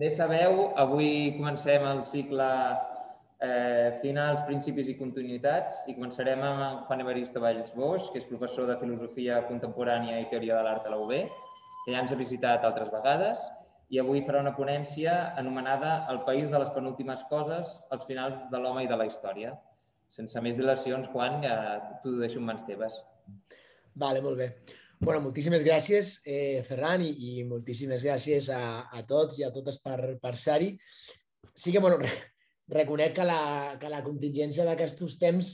bé sabeu, avui comencem el cicle eh, finals, principis i continuïtats i començarem amb Juan Evaristo Valls Bosch, que és professor de Filosofia Contemporània i Teoria de l'Art a la UB, que ja ens ha visitat altres vegades i avui farà una ponència anomenada El país de les penúltimes coses, els finals de l'home i de la història. Sense més dilacions, Juan, ja t'ho deixo en mans teves. Vale, molt bé. Bueno, moltíssimes gràcies, eh, Ferran, i, i moltíssimes gràcies a, a tots i a totes per, per ser-hi. Sí que, bueno, reconec que la, que la contingència d'aquests temps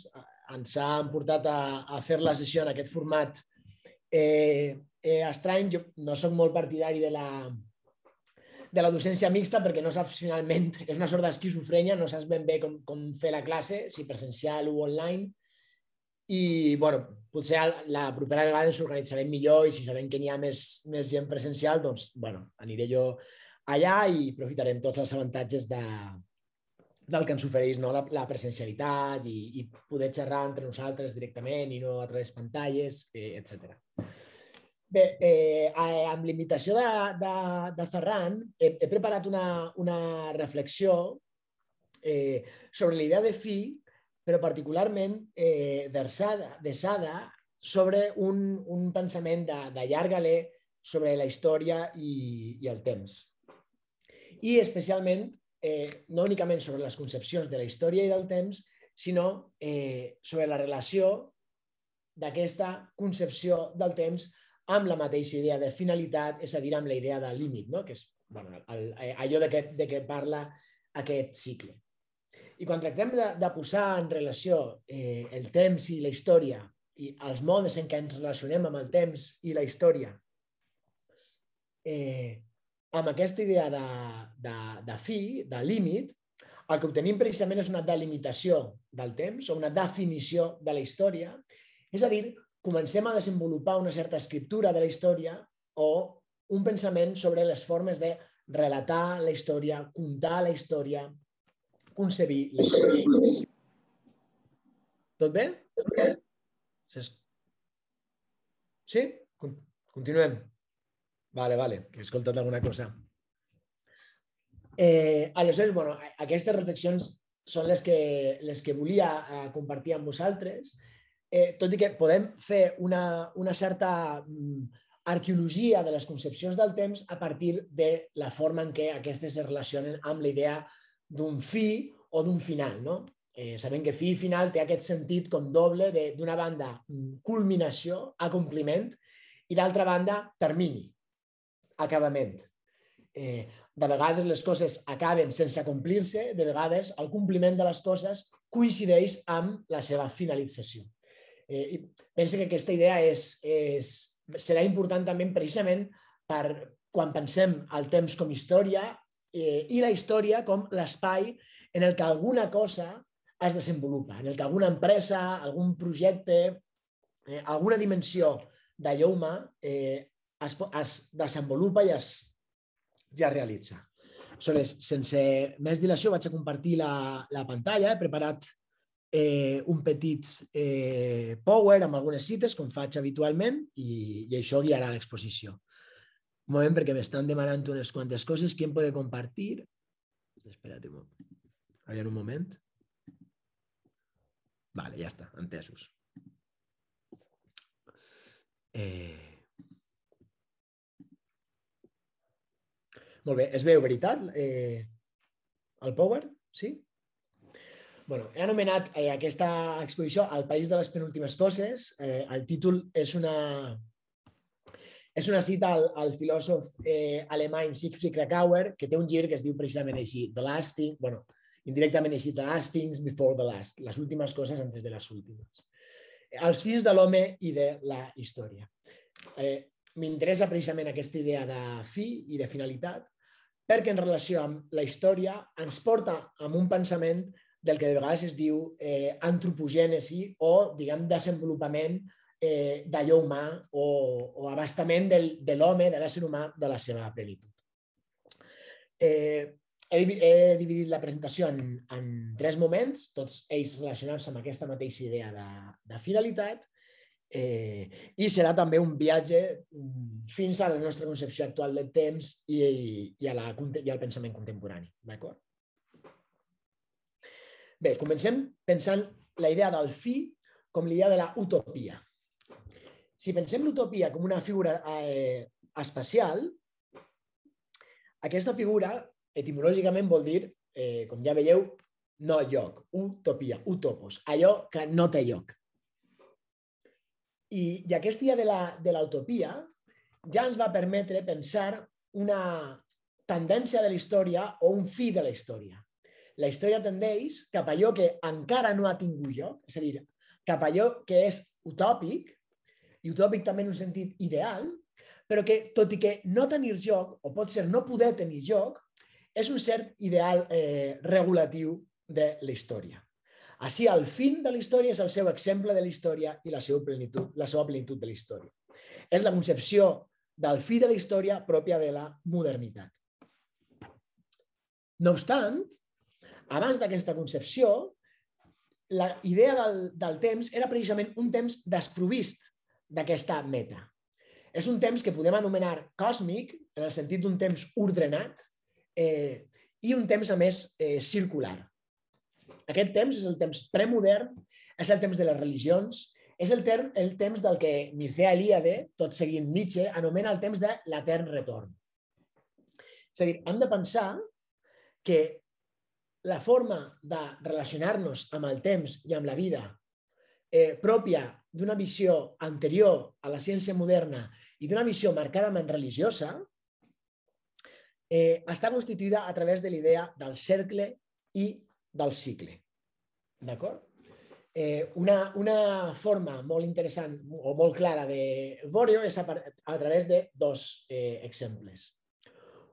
ens ha portat a, a fer la sessió en aquest format eh, eh, estrany. Jo no sóc molt partidari de la, de la docència mixta perquè no saps finalment, és una sort d'esquizofrènia, no saps ben bé com, com fer la classe, si presencial o online. I, bueno, potser la propera vegada ens organitzarem millor i si sabem que n'hi ha més, més gent presencial, doncs, bueno, aniré jo allà i aprofitarem tots els avantatges de, del que ens ofereix no? la, la presencialitat i, i poder xerrar entre nosaltres directament i no a través de pantalles, eh, etc. Bé, eh, amb l'invitació de, de, de Ferran, he, he preparat una, una reflexió eh, sobre l'idea de fi, però particularment eh, versada, desada sobre un, un pensament de, de llarg alè sobre la història i, i el temps. I especialment eh, no únicament sobre les concepcions de la història i del temps, sinó eh, sobre la relació d'aquesta concepció del temps amb la mateixa idea de finalitat, és a dir, amb la idea de límit, no? que és bueno, el, eh, allò de què, de què parla aquest cicle. I quan tractem de, de posar en relació eh, el temps i la història i els modes en què ens relacionem amb el temps i la història, eh, amb aquesta idea de, de, de fi, de límit, el que obtenim precisament és una delimitació del temps o una definició de la història, és a dir, comencem a desenvolupar una certa escriptura de la història o un pensament sobre les formes de relatar la història, contar la història, concebir història. Tot bé? Sí? Continuem. Vale, vale, que he escoltat alguna cosa. Eh, aleshores, bueno, aquestes reflexions són les que, les que volia eh, compartir amb vosaltres, eh, tot i que podem fer una, una certa mm, arqueologia de les concepcions del temps a partir de la forma en què aquestes es relacionen amb la idea d'un fi o d'un final. No? Eh, sabem que fi i final té aquest sentit com doble d'una banda mm, culminació, acompliment, i d'altra banda termini, acabament. Eh, de vegades les coses acaben sense complir-se, de vegades el compliment de les coses coincideix amb la seva finalització. Eh, i penso que aquesta idea és, és, serà important també precisament per quan pensem el temps com història eh, i la història com l'espai en el que alguna cosa es desenvolupa, en el que alguna empresa, algun projecte, eh, alguna dimensió d'allò humà eh, es, es desenvolupa i es, ja es realitza. Aleshores, sense més dilació, vaig a compartir la, la pantalla. He preparat eh, un petit eh, power amb algunes cites, com faig habitualment, i, i això guiarà l'exposició. Un moment, perquè m'estan demanant unes quantes coses. Qui em pot compartir? Espera't un moment. Aviam un moment. Vale, ja està, entesos. Eh... Molt bé, es veu, veritat? Eh, el Power? Sí? bueno, he anomenat eh, aquesta exposició El país de les penúltimes coses. Eh, el títol és una, és una cita al, al filòsof eh, alemany Siegfried Krakauer, que té un llibre que es diu precisament així, The Last Thing, bueno, indirectament així, The Last Things Before the Last, les últimes coses antes de les últimes. Els fins de l'home i de la història. Eh, M'interessa precisament aquesta idea de fi i de finalitat, perquè en relació amb la història ens porta amb un pensament del que de vegades es diu eh, antropogènesi o, diguem, desenvolupament eh, d'allò humà o, o abastament del, de l'home, de l'ésser humà, de la seva plenitud. Eh, he, he dividit la presentació en, en tres moments, tots ells relacionats amb aquesta mateixa idea de, de finalitat, Eh, I serà també un viatge mm, fins a la nostra concepció actual del temps i, i, a la, i al pensament contemporani. D'acord? Bé, comencem pensant la idea del fi com l'idea de la utopia. Si pensem l'utopia com una figura eh, espacial, aquesta figura etimològicament vol dir, eh, com ja veieu, no lloc, utopia, utopos, allò que no té lloc. I, i aquest dia de l'utopia ja ens va permetre pensar una tendència de la història o un fi de la història. La història tendeix cap a allò que encara no ha tingut lloc, és a dir, cap a allò que és utòpic, i utòpic també en un sentit ideal, però que, tot i que no tenir lloc, o pot ser no poder tenir lloc, és un cert ideal eh, regulatiu de la història. Així, el fin de la història és el seu exemple de la història i la seva plenitud, la seva plenitud de la història. És la concepció del fi de la història pròpia de la modernitat. No obstant, abans d'aquesta concepció, la idea del, del temps era precisament un temps desprovist d'aquesta meta. És un temps que podem anomenar còsmic, en el sentit d'un temps ordenat, eh, i un temps, a més, eh, circular. Aquest temps és el temps premodern, és el temps de les religions, és el, term, el temps del que Mircea Eliade, tot seguint Nietzsche, anomena el temps de l'etern retorn. És a dir, hem de pensar que la forma de relacionar-nos amb el temps i amb la vida eh, pròpia d'una visió anterior a la ciència moderna i d'una visió marcadament religiosa eh, està constituïda a través de l'idea del cercle i del cicle. D'acord? Eh, una, una forma molt interessant o molt clara de veure és a, a través de dos eh, exemples.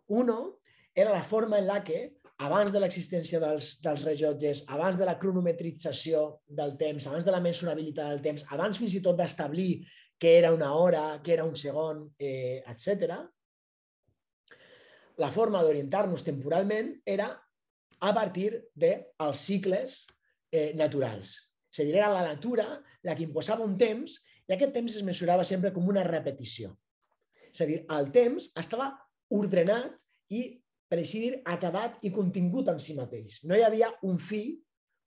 Uno era la forma en la que, abans de l'existència dels, dels rellotges, abans de la cronometrització del temps, abans de la mesurabilitat del temps, abans fins i tot d'establir què era una hora, què era un segon, eh, etc., la forma d'orientar-nos temporalment era a partir dels cicles eh, naturals. És a dir, era la natura la que imposava un temps i aquest temps es mesurava sempre com una repetició. És a dir, el temps estava ordenat i, per així dir, acabat i contingut en si mateix. No hi havia un fi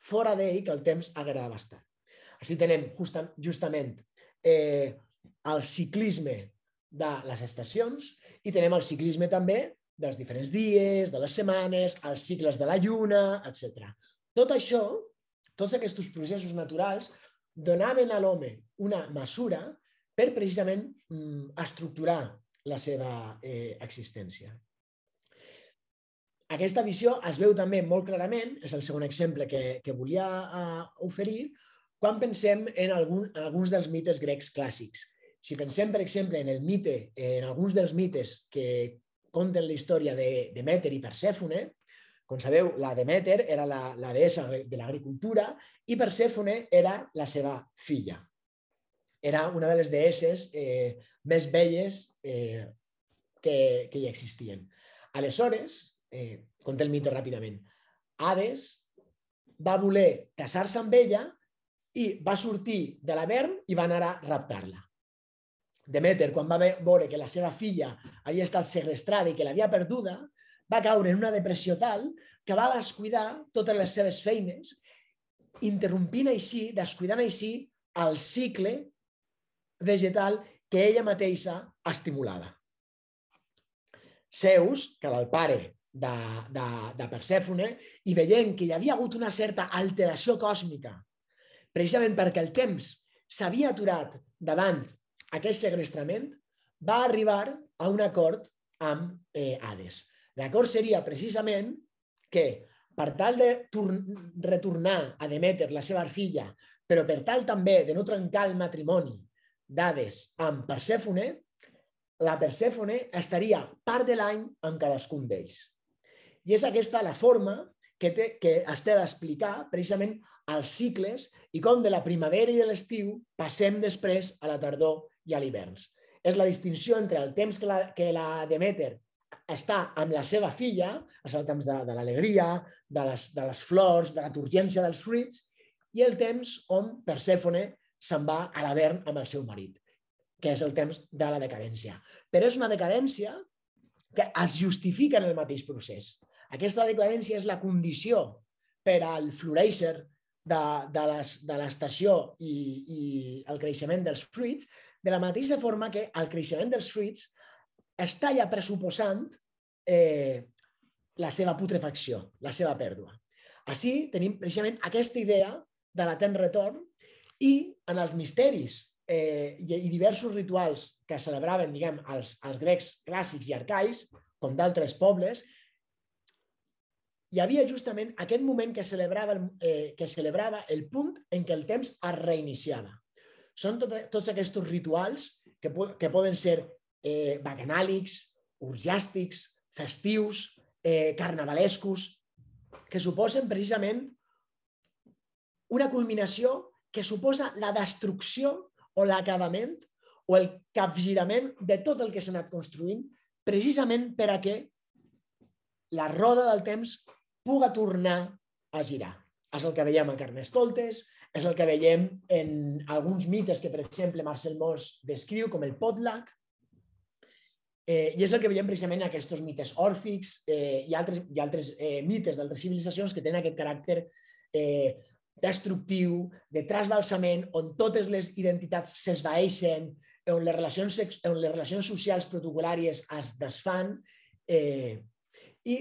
fora d'ell que el temps agradava estar. Així tenem justament eh, el ciclisme de les estacions i tenem el ciclisme també dels diferents dies, de les setmanes, els cicles de la lluna, etc. Tot això, tots aquests processos naturals, donaven a l'home una mesura per precisament mm, estructurar la seva eh, existència. Aquesta visió es veu també molt clarament, és el segon exemple que, que volia uh, oferir, quan pensem en, algun, en alguns dels mites grecs clàssics. Si pensem, per exemple, en el mite, en alguns dels mites que conten la història de Demeter i Persèfone. Com sabeu, la Demeter era la, la deessa de l'agricultura i Persèfone era la seva filla. Era una de les deesses eh, més belles eh, que, que hi existien. Aleshores, eh, conta el mite ràpidament, Hades va voler casar-se amb ella i va sortir de l'Avern i va anar a raptar-la. Demeter, quan va veure que la seva filla havia estat segrestrada i que l'havia perduda, va caure en una depressió tal que va descuidar totes les seves feines, interrompint així, descuidant així el cicle vegetal que ella mateixa estimulava. Zeus, que era el pare de, de, de Persèfone, i veient que hi havia hagut una certa alteració còsmica, precisament perquè el temps s'havia aturat davant aquest segrestrament va arribar a un acord amb eh, Hades. L'acord seria precisament que per tal de retornar a Demeter, la seva filla, però per tal també de no trencar el matrimoni d'Hades amb Persèfone, la Persèfone estaria part de l'any amb cadascun d'ells. I és aquesta la forma que, té, que es té d'explicar precisament els cicles i com de la primavera i de l'estiu passem després a la tardor i a l'hivern. És la distinció entre el temps que la, que la Demeter està amb la seva filla, és el temps de, de l'alegria, de, les, de les flors, de la turgència dels fruits, i el temps on Persèfone se'n va a l'Avern amb el seu marit, que és el temps de la decadència. Però és una decadència que es justifica en el mateix procés. Aquesta decadència és la condició per al floreixer de, de l'estació i, i el creixement dels fruits, de la mateixa forma que el creixement dels fruits està ja pressuposant eh, la seva putrefacció, la seva pèrdua. Així tenim precisament aquesta idea de latent retorn i en els misteris eh, i diversos rituals que celebraven diguem, els, els grecs clàssics i arcais, com d'altres pobles, hi havia justament aquest moment que celebrava, eh, que celebrava el punt en què el temps es reiniciava. Són tot, tots aquests rituals que, que poden ser eh, bacanàlics, urgiàstics, festius, eh, carnavalescos, que suposen precisament una culminació que suposa la destrucció o l'acabament o el capgirament de tot el que s'ha anat construint precisament per a que la roda del temps puga tornar a girar. És el que veiem a Carnestoltes, és el que veiem en alguns mites que, per exemple, Marcel Mos descriu, com el potluck, Eh, I és el que veiem precisament en aquests mites òrfics eh, i altres, i altres eh, mites d'altres civilitzacions que tenen aquest caràcter eh, destructiu, de trasbalsament, on totes les identitats s'esvaeixen, on les relacions, on les relacions socials protocolàries es desfan. Eh, I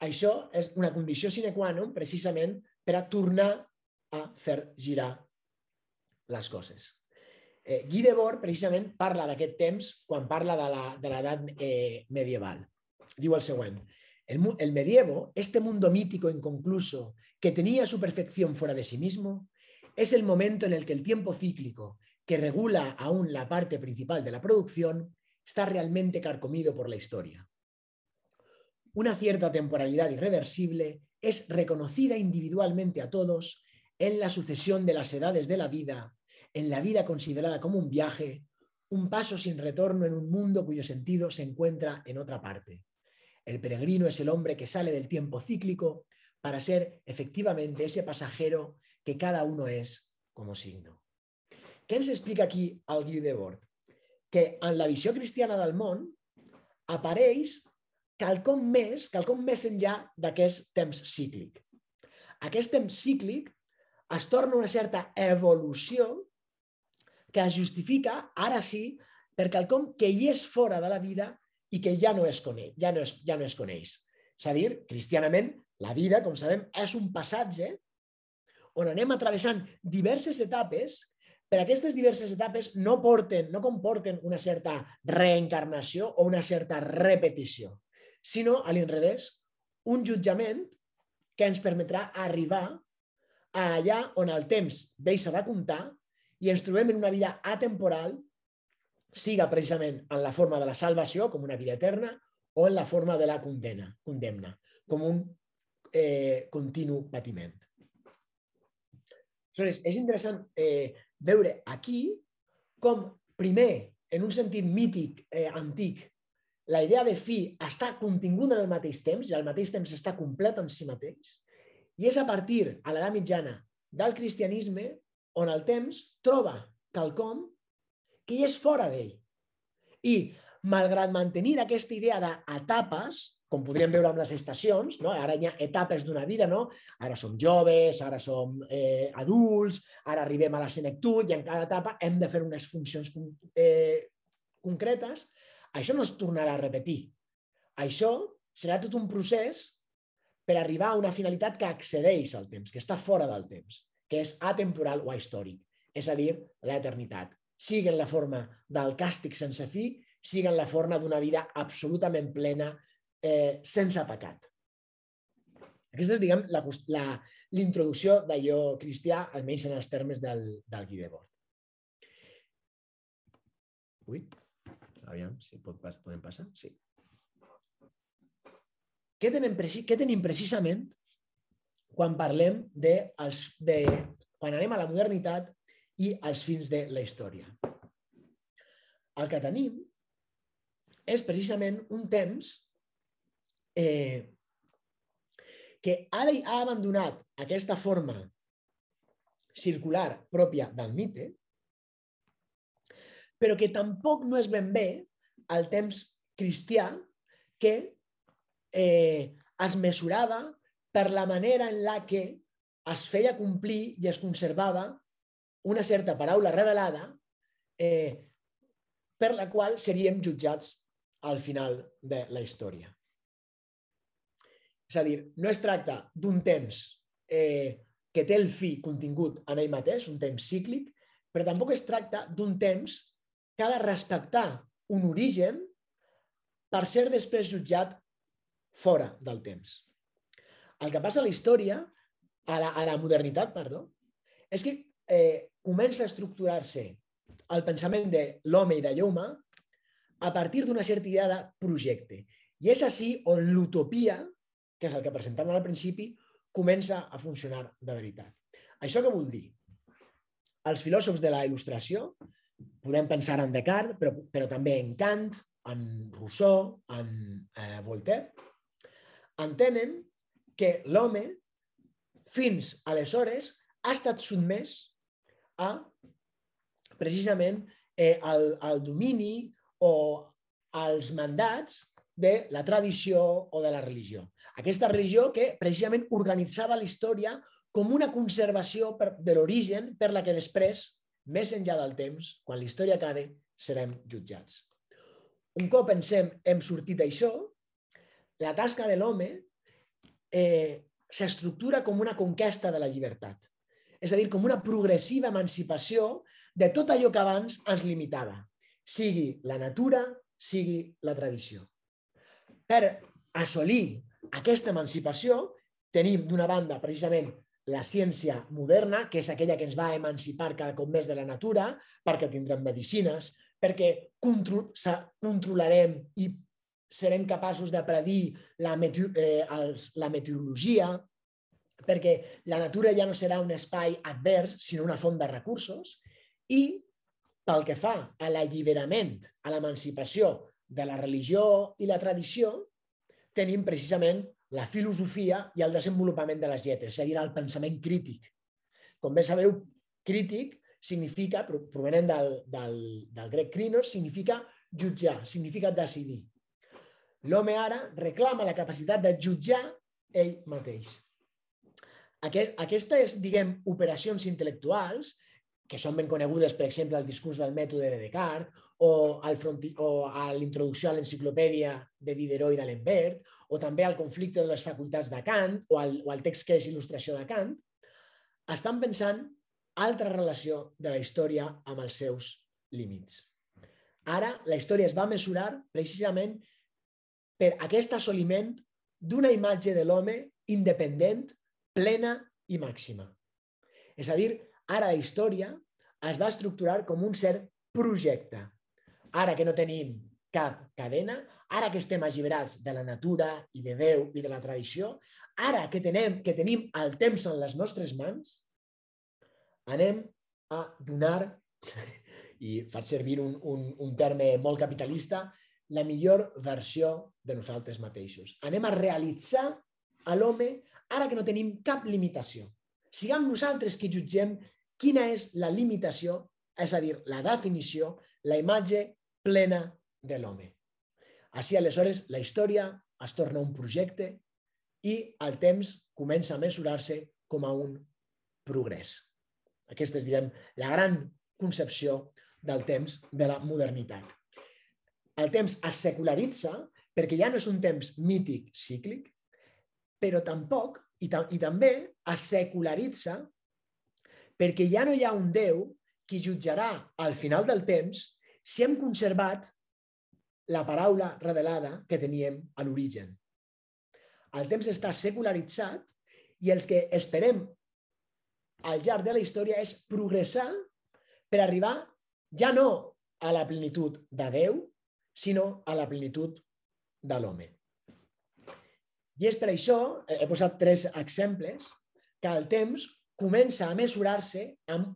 això és una condició sine qua non precisament per a tornar a fer girar les coses. Eh, Guy Debord precisament parla d'aquest temps quan parla de l'edat eh, medieval. Diu el següent. El, el medievo, este mundo mítico inconcluso que tenía su perfección fuera de sí mismo, es el momento en el que el tiempo cíclico, que regula aún la parte principal de la producción, está realmente carcomido por la historia. Una cierta temporalidad irreversible es reconocida individualmente a todos en la sucesión de las edades de la vida en la vida considerada como un viaje, un paso sin retorno en un mundo cuyo sentido se encuentra en otra parte. El peregrino es el hombre que sale del tiempo cíclico para ser efectivamente ese pasajero que cada uno es como signo. Què ens explica aquí el Guy Debord? Que en la visió cristiana del món apareix quelcom més, quelcom més enllà d'aquest temps cíclic. Aquest temps cíclic es torna una certa evolució que es justifica, ara sí, per quelcom que hi és fora de la vida i que ja no es coneix. Ja no es, ja no es coneix. És a dir, cristianament, la vida, com sabem, és un passatge on anem atravessant diverses etapes, però aquestes diverses etapes no, porten, no comporten una certa reencarnació o una certa repetició, sinó, a l'inrevés, un jutjament que ens permetrà arribar a allà on el temps deixa de comptar i ens trobem en una vida atemporal, siga precisament en la forma de la salvació, com una vida eterna, o en la forma de la condena, condemna, com un eh, continu patiment. Aleshores, és interessant eh, veure aquí com, primer, en un sentit mític, eh, antic, la idea de fi està continguda en el mateix temps i al mateix temps està complet en si mateix, i és a partir, a l'edat mitjana, del cristianisme on el temps troba quelcom que hi és fora d'ell. I, malgrat mantenir aquesta idea d'etapes, com podríem veure amb les estacions, no? ara hi ha etapes d'una vida, no? ara som joves, ara som eh, adults, ara arribem a la senectut i en cada etapa hem de fer unes funcions eh, concretes, això no es tornarà a repetir. Això serà tot un procés per arribar a una finalitat que accedeix al temps, que està fora del temps que és atemporal o ahistòric, és a dir, l'eternitat. Sigui en la forma del càstig sense fi, sigui en la forma d'una vida absolutament plena, eh, sense pecat. Aquesta és, diguem, l'introducció d'allò cristià, almenys en els termes del, del Guidebord. Ui, aviam si pot, podem passar. Sí. Què tenim, què tenim precisament quan parlem de, els, de quan anem a la modernitat i als fins de la història. El que tenim és precisament un temps eh, que ha, ha abandonat aquesta forma circular pròpia del mite, però que tampoc no és ben bé el temps cristià que eh, es mesurava per la manera en la que es feia complir i es conservava una certa paraula revelada eh, per la qual seríem jutjats al final de la història. És a dir, no es tracta d'un temps eh, que té el fi contingut en ell mateix, un temps cíclic, però tampoc es tracta d'un temps que ha de respectar un origen per ser després jutjat fora del temps. El que passa a la història, a la, a la modernitat, perdó, és que eh, comença a estructurar-se el pensament de l'home i d'allò humà a partir d'una certa idea de projecte. I és així on l'utopia, que és el que presentàvem al principi, comença a funcionar de veritat. Això què vol dir? Els filòsofs de la il·lustració, podem pensar en Descartes, però, però també en Kant, en Rousseau, en eh, Voltaire, entenen que l'home, fins aleshores, ha estat sotmès a precisament eh, el, el domini o els mandats de la tradició o de la religió. Aquesta religió que precisament organitzava la història com una conservació per, de l'origen per la que després, més enllà del temps, quan la història acabe, serem jutjats. Un cop pensem hem sortit d'això, la tasca de l'home eh, s'estructura com una conquesta de la llibertat. És a dir, com una progressiva emancipació de tot allò que abans ens limitava, sigui la natura, sigui la tradició. Per assolir aquesta emancipació, tenim d'una banda precisament la ciència moderna, que és aquella que ens va emancipar cada cop més de la natura, perquè tindrem medicines, perquè controlarem i serem capaços de predir la, meteor, eh, els, la meteorologia, perquè la natura ja no serà un espai advers, sinó una font de recursos, i pel que fa a l'alliberament, a l'emancipació de la religió i la tradició, tenim precisament la filosofia i el desenvolupament de les lletres, és a dir, el pensament crític. Com bé sabeu, crític significa, provenent del, del, del grec krinos, significa jutjar, significa decidir. L'home ara reclama la capacitat de jutjar ell mateix. Aquest, aquestes, diguem, operacions intel·lectuals, que són ben conegudes, per exemple, al discurs del mètode de Descartes, o, al fronti, o a l'introducció a l'enciclopèdia de Diderot i d'Alembert, o també al conflicte de les facultats de Kant, o al, o al text que és il·lustració de Kant, estan pensant altra relació de la història amb els seus límits. Ara, la història es va mesurar precisament per aquest assoliment d'una imatge de l'home independent, plena i màxima. És a dir, ara la història es va estructurar com un cert projecte. Ara que no tenim cap cadena, ara que estem alliberats de la natura i de Déu i de la tradició, ara que tenem, que tenim el temps en les nostres mans, anem a donar, i faig servir un, un, un terme molt capitalista, la millor versió de nosaltres mateixos. Anem a realitzar a l'home ara que no tenim cap limitació. Siguem nosaltres qui jutgem quina és la limitació, és a dir, la definició, la imatge plena de l'home. Així, aleshores, la història es torna un projecte i el temps comença a mesurar-se com a un progrés. Aquesta és, diguem, la gran concepció del temps de la modernitat el temps es secularitza perquè ja no és un temps mític cíclic, però tampoc, i, ta i també es secularitza perquè ja no hi ha un Déu qui jutjarà al final del temps si hem conservat la paraula revelada que teníem a l'origen. El temps està secularitzat i els que esperem al llarg de la història és progressar per arribar ja no a la plenitud de Déu, sinó a la plenitud de l'home. I és per això, he posat tres exemples, que el temps comença a mesurar-se amb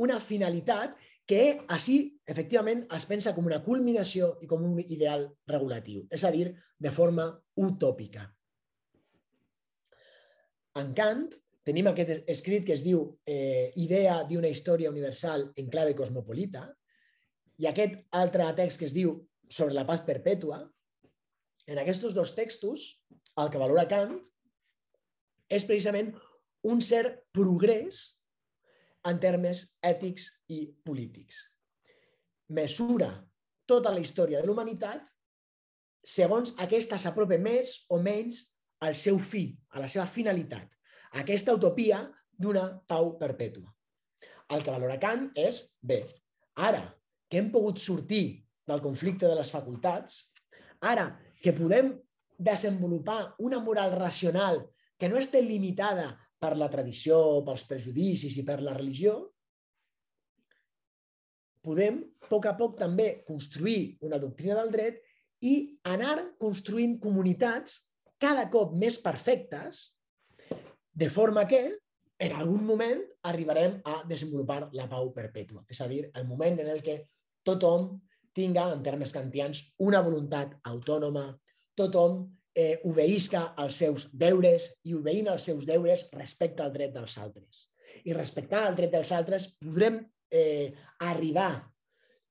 una finalitat que així, efectivament, es pensa com una culminació i com un ideal regulatiu, és a dir, de forma utòpica. En Kant, tenim aquest escrit que es diu eh, Idea d'una història universal en clave cosmopolita i aquest altre text que es diu Sobre la paz perpètua. En aquests dos textos, el que valora Kant és precisament un cert progrés en termes ètics i polítics. Mesura tota la història de l'humanitat segons aquesta s'apropa més o menys al seu fi, a la seva finalitat, aquesta utopia d'una pau perpètua. El que valora Kant és, bé, ara que hem pogut sortir del conflicte de les facultats, ara que podem desenvolupar una moral racional que no esté limitada per la tradició, pels prejudicis i per la religió, podem a poc a poc també construir una doctrina del dret i anar construint comunitats cada cop més perfectes, de forma que en algun moment arribarem a desenvolupar la pau perpètua. És a dir, el moment en el que tothom tinga, en termes kantians, una voluntat autònoma, tothom eh, obeïsca als seus deures i obeint als seus deures respecte al dret dels altres. I respectant el dret dels altres podrem eh, arribar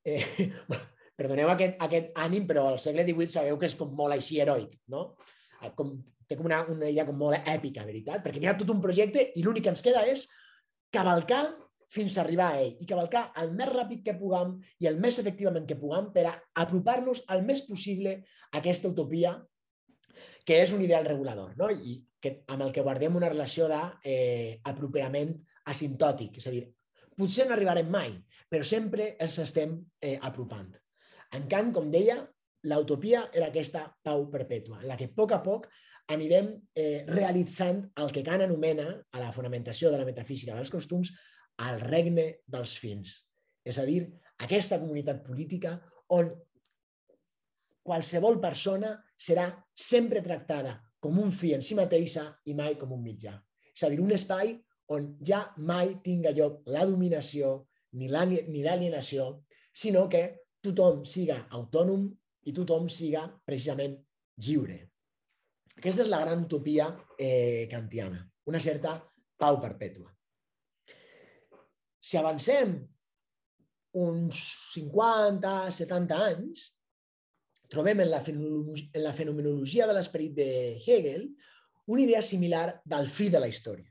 eh, perdoneu aquest, aquest ànim, però al segle XVIII sabeu que és com molt així heroic, no? Com, té com una, una idea com molt èpica, veritat? Perquè hi ha tot un projecte i l'únic que ens queda és cavalcar fins a arribar a ell i cavalcar el més ràpid que puguem i el més efectivament que puguem per a apropar-nos al més possible a aquesta utopia que és un ideal regulador no? i que, amb el que guardem una relació d'aproperament eh, asimptòtic. És a dir, potser no arribarem mai, però sempre els estem eh, apropant. En Kant, com deia, l'utopia era aquesta pau perpètua, en la que a poc a poc anirem eh, realitzant el que Kant anomena, a la fonamentació de la metafísica dels costums, el regne dels fins. És a dir, aquesta comunitat política on qualsevol persona serà sempre tractada com un fi en si mateixa i mai com un mitjà. És a dir, un espai on ja mai tinga lloc la dominació ni l'alienació, sinó que tothom siga autònom i tothom siga precisament lliure. Aquesta és la gran utopia eh, kantiana, una certa pau perpètua. Si avancem uns 50, 70 anys, trobem en la, en la fenomenologia de l'esperit de Hegel una idea similar del fi de la història.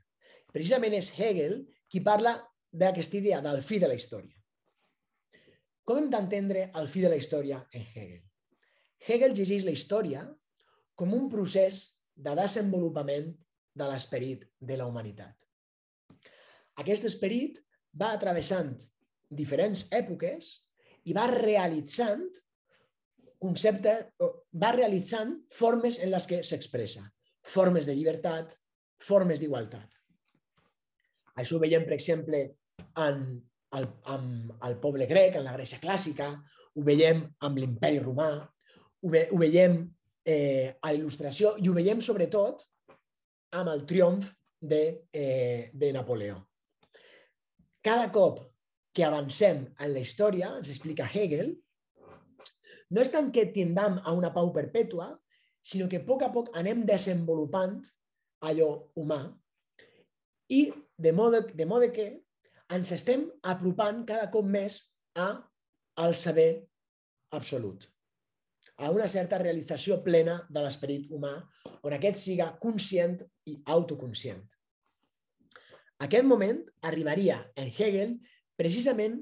Precisament és Hegel qui parla d'aquesta idea del fi de la història. Com hem d'entendre el fi de la història en Hegel? Hegel llegeix la història com un procés de desenvolupament de l'esperit de la humanitat. Aquest esperit va atravessant diferents èpoques i va realitzant conceptes, va realitzant formes en les que s'expressa, formes de llibertat, formes d'igualtat. Això ho veiem, per exemple, en el, amb el poble grec, en la Grècia clàssica, ho veiem amb l'imperi romà, ho, ve, ho veiem eh, a il·lustració i ho veiem sobretot amb el triomf de, eh, de Napoleó. Cada cop que avancem en la història, ens explica Hegel, no és tant que tindam a una pau perpètua, sinó que a poc a poc anem desenvolupant allò humà i de mode, de mode que ens estem apropant cada cop més a al saber absolut, a una certa realització plena de l'esperit humà, on aquest siga conscient i autoconscient. Aquest moment arribaria en Hegel precisament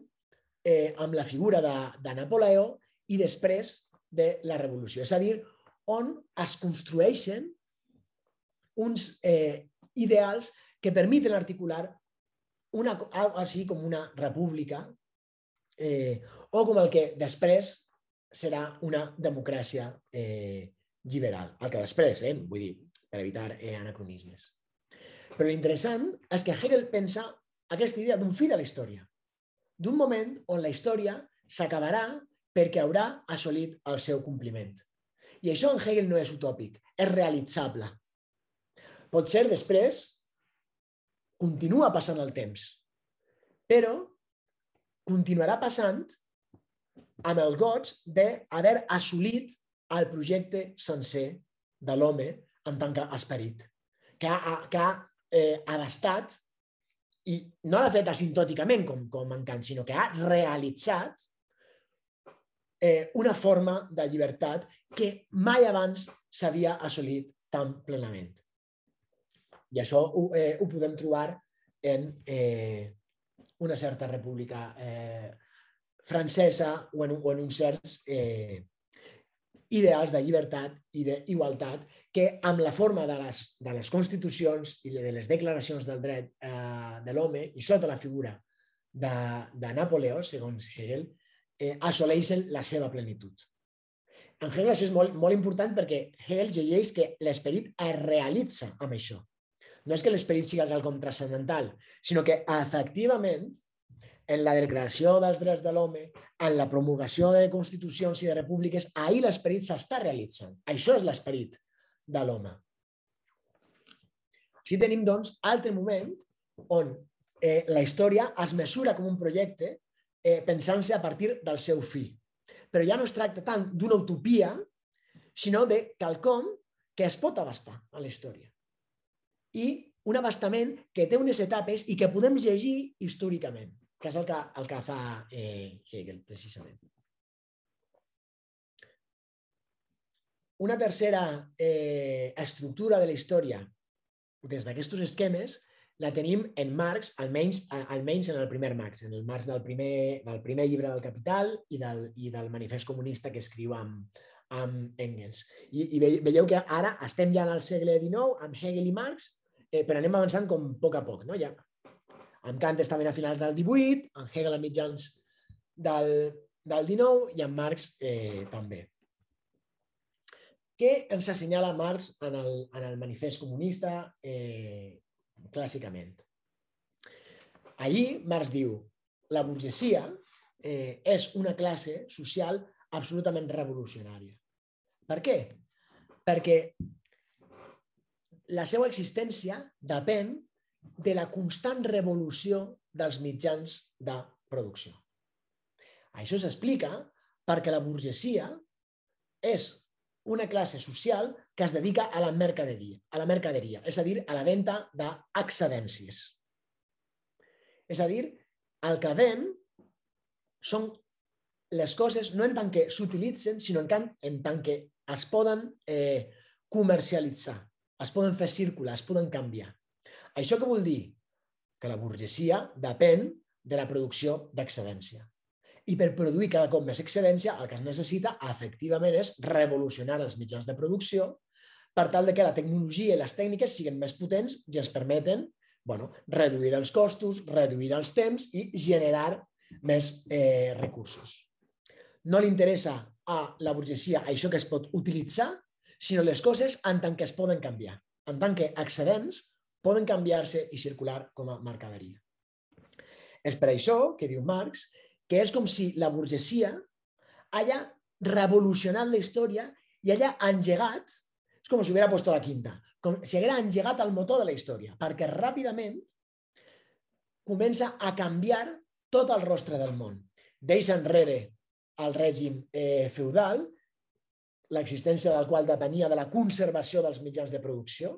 eh, amb la figura de, de Napoleó i després de la revolució. És a dir, on es construeixen uns eh, ideals que permeten articular una, així com una república eh, o com el que després serà una democràcia eh, liberal. El que després, eh, vull dir, per evitar eh, anacronismes. Però l'interessant és que Hegel pensa aquesta idea d'un fi de la història, d'un moment on la història s'acabarà perquè haurà assolit el seu compliment. I això en Hegel no és utòpic, és realitzable. Pot ser després continua passant el temps, però continuarà passant amb el goig d'haver assolit el projecte sencer de l'home en tant que esperit, que ha, que ha eh, abastat i no l'ha fet asintòticament com, com en Kant, sinó que ha realitzat eh, una forma de llibertat que mai abans s'havia assolit tan plenament. I això ho, eh, ho podem trobar en eh, una certa república eh, francesa o en, o en uns certs eh, ideals de llibertat i d'igualtat que amb la forma de les, de les constitucions i de les declaracions del dret eh, de l'home i sota la figura de, de Napoleó, segons Hegel, assoleixen la seva plenitud. En Hegel això és molt, molt important perquè Hegel llegeix que l'esperit es realitza amb això. No és que l'esperit sigui quelcom transcendental, sinó que efectivament en la declaració dels drets de l'home, en la promulgació de constitucions i de repúbliques, ahir l'esperit s'està realitzant. Això és l'esperit de l'home. Així tenim, doncs, altre moment on eh, la història es mesura com un projecte eh, pensant-se a partir del seu fi. Però ja no es tracta tant d'una utopia, sinó de quelcom que es pot abastar a la història. I un abastament que té unes etapes i que podem llegir històricament que és el que, el que fa eh, Hegel, precisament. Una tercera eh, estructura de la història des d'aquests esquemes la tenim en Marx, almenys, almenys en el primer Marx, en el Marx del primer, del primer llibre del Capital i del, i del manifest comunista que escriu amb, amb Engels. I, I veieu que ara estem ja en el segle XIX amb Hegel i Marx, eh, però anem avançant com a poc a poc. No? Ja amb Kant estaven a finals del 18, en Hegel a mitjans del, del 19 i en Marx eh, també. Què ens assenyala Marx en el, en el manifest comunista eh, clàssicament? Allí Marx diu la burgesia eh, és una classe social absolutament revolucionària. Per què? Perquè la seva existència depèn de la constant revolució dels mitjans de producció. Això s'explica perquè la burgesia és una classe social que es dedica a la mercaderia, a la mercaderia, és a dir, a la venda d'excedències. És a dir, el que ven són les coses no en tant que s'utilitzen, sinó en tant, en tant que es poden eh, comercialitzar, es poden fer circular, es poden canviar. Això què vol dir? Que la burgesia depèn de la producció d'excedència. I per produir cada cop més excedència, el que es necessita, efectivament, és revolucionar els mitjans de producció per tal de que la tecnologia i les tècniques siguin més potents i ens permeten bueno, reduir els costos, reduir els temps i generar més eh, recursos. No li interessa a la burgesia això que es pot utilitzar, sinó les coses en tant que es poden canviar, en tant que excedents poden canviar-se i circular com a mercaderia. És per això que diu Marx que és com si la burgesia haya revolucionat la història i haya engegat, és com si hubiera puesto la quinta, com si haguera engegat el motor de la història, perquè ràpidament comença a canviar tot el rostre del món. Deixa enrere el règim eh, feudal, l'existència del qual depenia de la conservació dels mitjans de producció,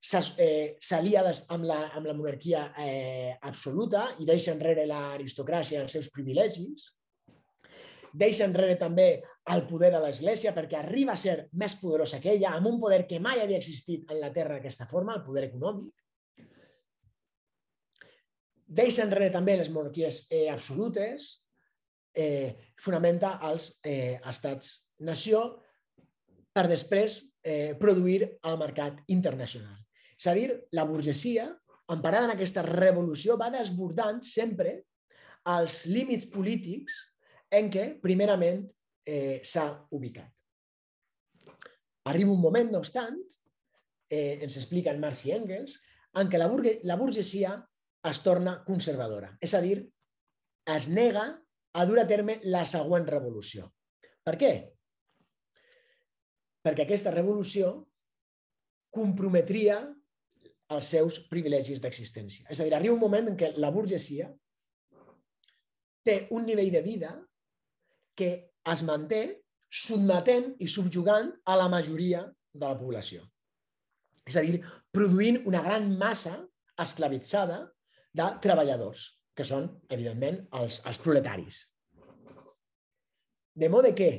s'alia eh, amb, la, amb la monarquia eh, absoluta i deixa enrere l'aristocràcia els seus privilegis. Deixa enrere també el poder de l'Església perquè arriba a ser més poderosa que ella, amb un poder que mai havia existit en la Terra d'aquesta forma, el poder econòmic. Deixa enrere també les monarquies eh, absolutes, eh, fonamenta els eh, estats-nació per després eh, produir el mercat internacional. És a dir, la burgesia, emparada en aquesta revolució, va desbordant sempre els límits polítics en què, primerament, eh, s'ha ubicat. Arriba un moment, no obstant, eh, ens expliquen Marx i Engels, en què la, burgue, la burgesia es torna conservadora. És a dir, es nega a dur a terme la següent revolució. Per què? Perquè aquesta revolució comprometria els seus privilegis d'existència. És a dir, arriba un moment en què la burgesia té un nivell de vida que es manté sotmetent i subjugant a la majoria de la població. És a dir, produint una gran massa esclavitzada de treballadors, que són, evidentment, els, els proletaris. De mode que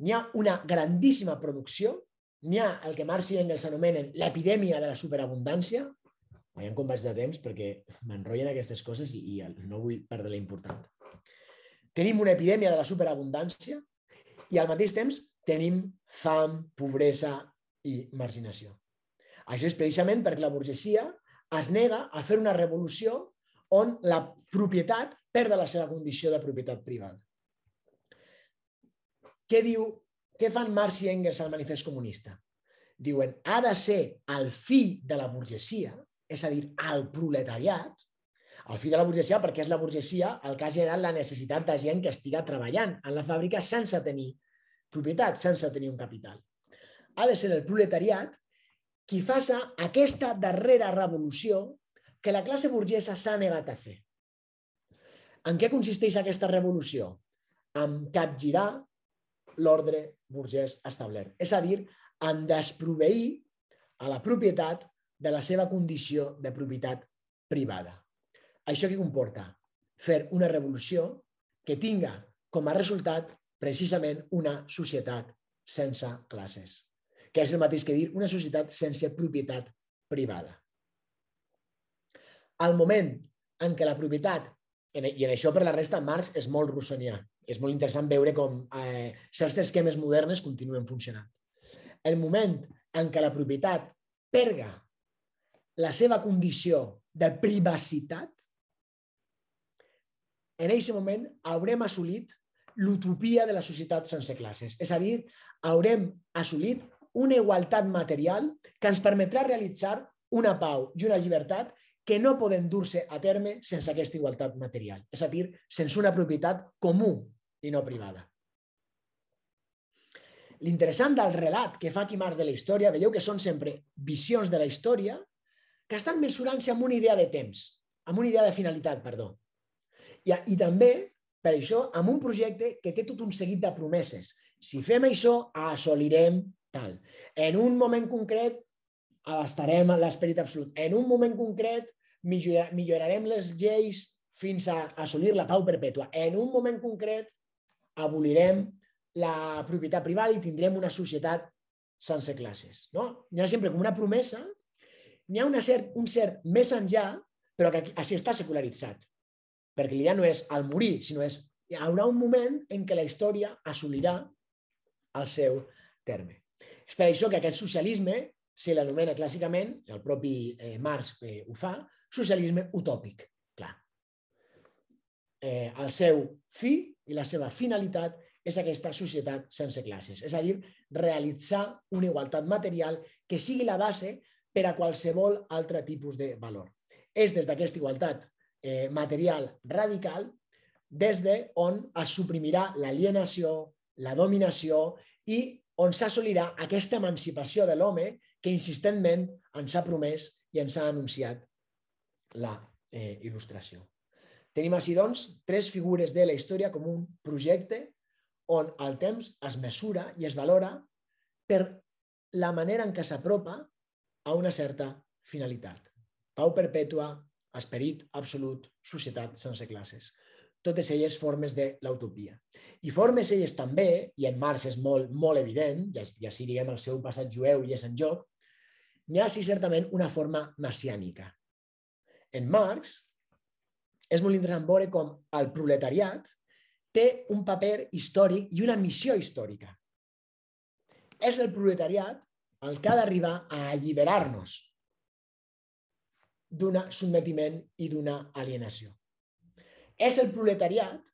n'hi ha una grandíssima producció, n'hi ha el que Marx i Engels anomenen l'epidèmia de la superabundància, Veiem com vaig de temps perquè m'enrotllen aquestes coses i, i no vull perdre l'important. Tenim una epidèmia de la superabundància i al mateix temps tenim fam, pobresa i marginació. Això és precisament perquè la burgesia es nega a fer una revolució on la propietat perda la seva condició de propietat privada. Què diu, què fan Marx i Engels al manifest comunista? Diuen, ha de ser el fi de la burgesia és a dir, al proletariat, al fi de la burgesia, perquè és la burgesia el que ha generat la necessitat de gent que estiga treballant en la fàbrica sense tenir propietat, sense tenir un capital. Ha de ser el proletariat qui faça aquesta darrera revolució que la classe burgesa s'ha negat a fer. En què consisteix aquesta revolució? En capgirar l'ordre burgès establert. És a dir, en desproveir a la propietat de la seva condició de propietat privada. Això què comporta? Fer una revolució que tinga com a resultat precisament una societat sense classes, que és el mateix que dir una societat sense propietat privada. Al moment en què la propietat, i en això per la resta Marx és molt russonià, és molt interessant veure com eh, certs esquemes modernes continuen funcionant. El moment en què la propietat perga la seva condició de privacitat, en aquest moment haurem assolit l'utopia de la societat sense classes. És a dir, haurem assolit una igualtat material que ens permetrà realitzar una pau i una llibertat que no poden dur-se a terme sense aquesta igualtat material. És a dir, sense una propietat comú i no privada. L'interessant del relat que fa Quimars de la història, veieu que són sempre visions de la història que estan mesurant-se amb una idea de temps, amb una idea de finalitat, perdó. I, I també, per això, amb un projecte que té tot un seguit de promeses. Si fem això, assolirem tal. En un moment concret, abastarem l'esperit absolut. En un moment concret, millorarem les lleis fins a assolir la pau perpètua. En un moment concret, abolirem la propietat privada i tindrem una societat sense classes. No? Hi ha sempre com una promesa n'hi ha una cert, un cert més enllà, però que així està secularitzat. Perquè l'idea no és al morir, sinó és hi haurà un moment en què la història assolirà el seu terme. És per això que aquest socialisme se l'anomena clàssicament, el propi eh, Marx eh, ho fa, socialisme utòpic. Clar. Eh, el seu fi i la seva finalitat és aquesta societat sense classes. És a dir, realitzar una igualtat material que sigui la base per a qualsevol altre tipus de valor. És des d'aquesta igualtat eh, material radical des de on es suprimirà l'alienació, la dominació i on s'assolirà aquesta emancipació de l'home que insistentment ens ha promès i ens ha anunciat la eh, il·lustració. Tenim així, doncs, tres figures de la història com un projecte on el temps es mesura i es valora per la manera en què s'apropa a una certa finalitat. Pau perpètua, esperit absolut, societat sense classes. Totes elles formes de l'utopia. I formes elles també, i en Marx és molt, molt evident, i, així diguem el seu passat jueu i és en joc, n'hi ha sí certament una forma messiànica. En Marx és molt interessant veure com el proletariat té un paper històric i una missió històrica. És el proletariat el que ha d'arribar a alliberar-nos d'un sotmetiment i d'una alienació. És el proletariat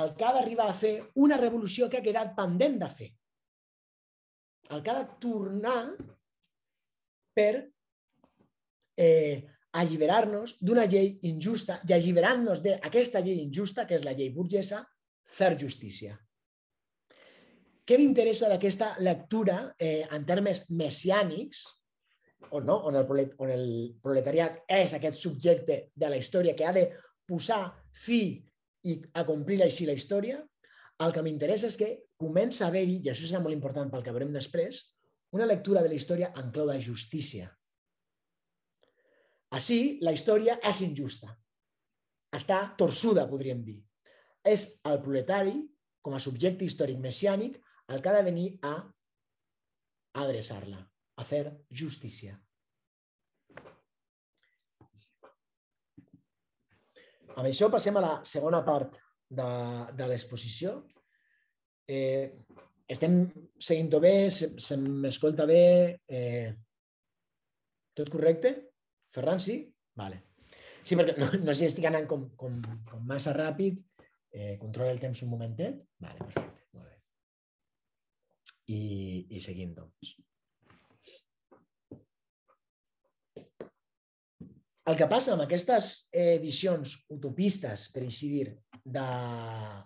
el que ha d'arribar a fer una revolució que ha quedat pendent de fer. El que ha de tornar per eh, alliberar-nos d'una llei injusta i alliberant-nos d'aquesta llei injusta, que és la llei burgesa, fer justícia. Què m'interessa d'aquesta lectura eh, en termes messiànics, on, no? on, el, on el proletariat és aquest subjecte de la història que ha de posar fi i acomplir així la història, el que m'interessa és que comença a haver-hi, i això serà molt important pel que veurem després, una lectura de la història en clau de justícia. Així, la història és injusta. Està torçuda, podríem dir. És el proletari, com a subjecte històric messiànic, el que ha de venir a adreçar-la, a fer justícia. Amb això passem a la segona part de, de l'exposició. Eh, estem seguint-ho bé, se, se m'escolta bé. Eh, tot correcte? Ferran, sí? Vale. Sí, perquè no, no si estic anant com, com, com massa ràpid. Eh, controla el temps un momentet. Vale, perfecte. Molt bé. I, i seguim, doncs. El que passa amb aquestes eh, visions utopistes, per així dir, de,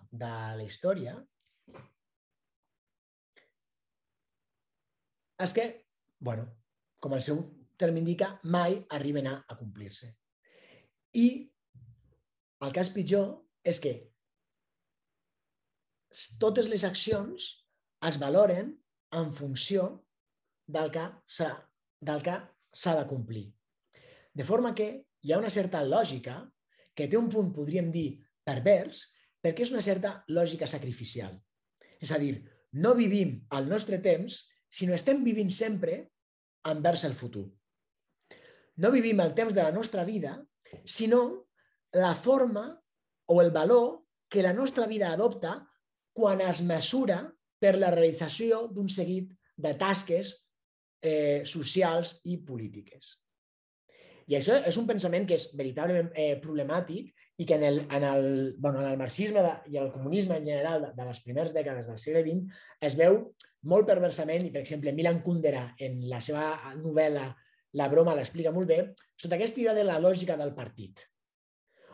de la història, és que, bueno, com el seu terme indica, mai arriben a, a complir-se. I el cas pitjor és que totes les accions es valoren en funció del que s'ha de complir. De forma que hi ha una certa lògica que té un punt, podríem dir, pervers, perquè és una certa lògica sacrificial. És a dir, no vivim el nostre temps, sinó estem vivint sempre envers el futur. No vivim el temps de la nostra vida, sinó la forma o el valor que la nostra vida adopta quan es mesura per la realització d'un seguit de tasques eh, socials i polítiques. I això és un pensament que és veritablement eh, problemàtic i que en el, en el, bueno, en el marxisme de, i el comunisme en general de, de les primeres dècades del segle XX es veu molt perversament i, per exemple, Milan Kundera en la seva novel·la La broma l'explica molt bé, sota aquesta idea de la lògica del partit,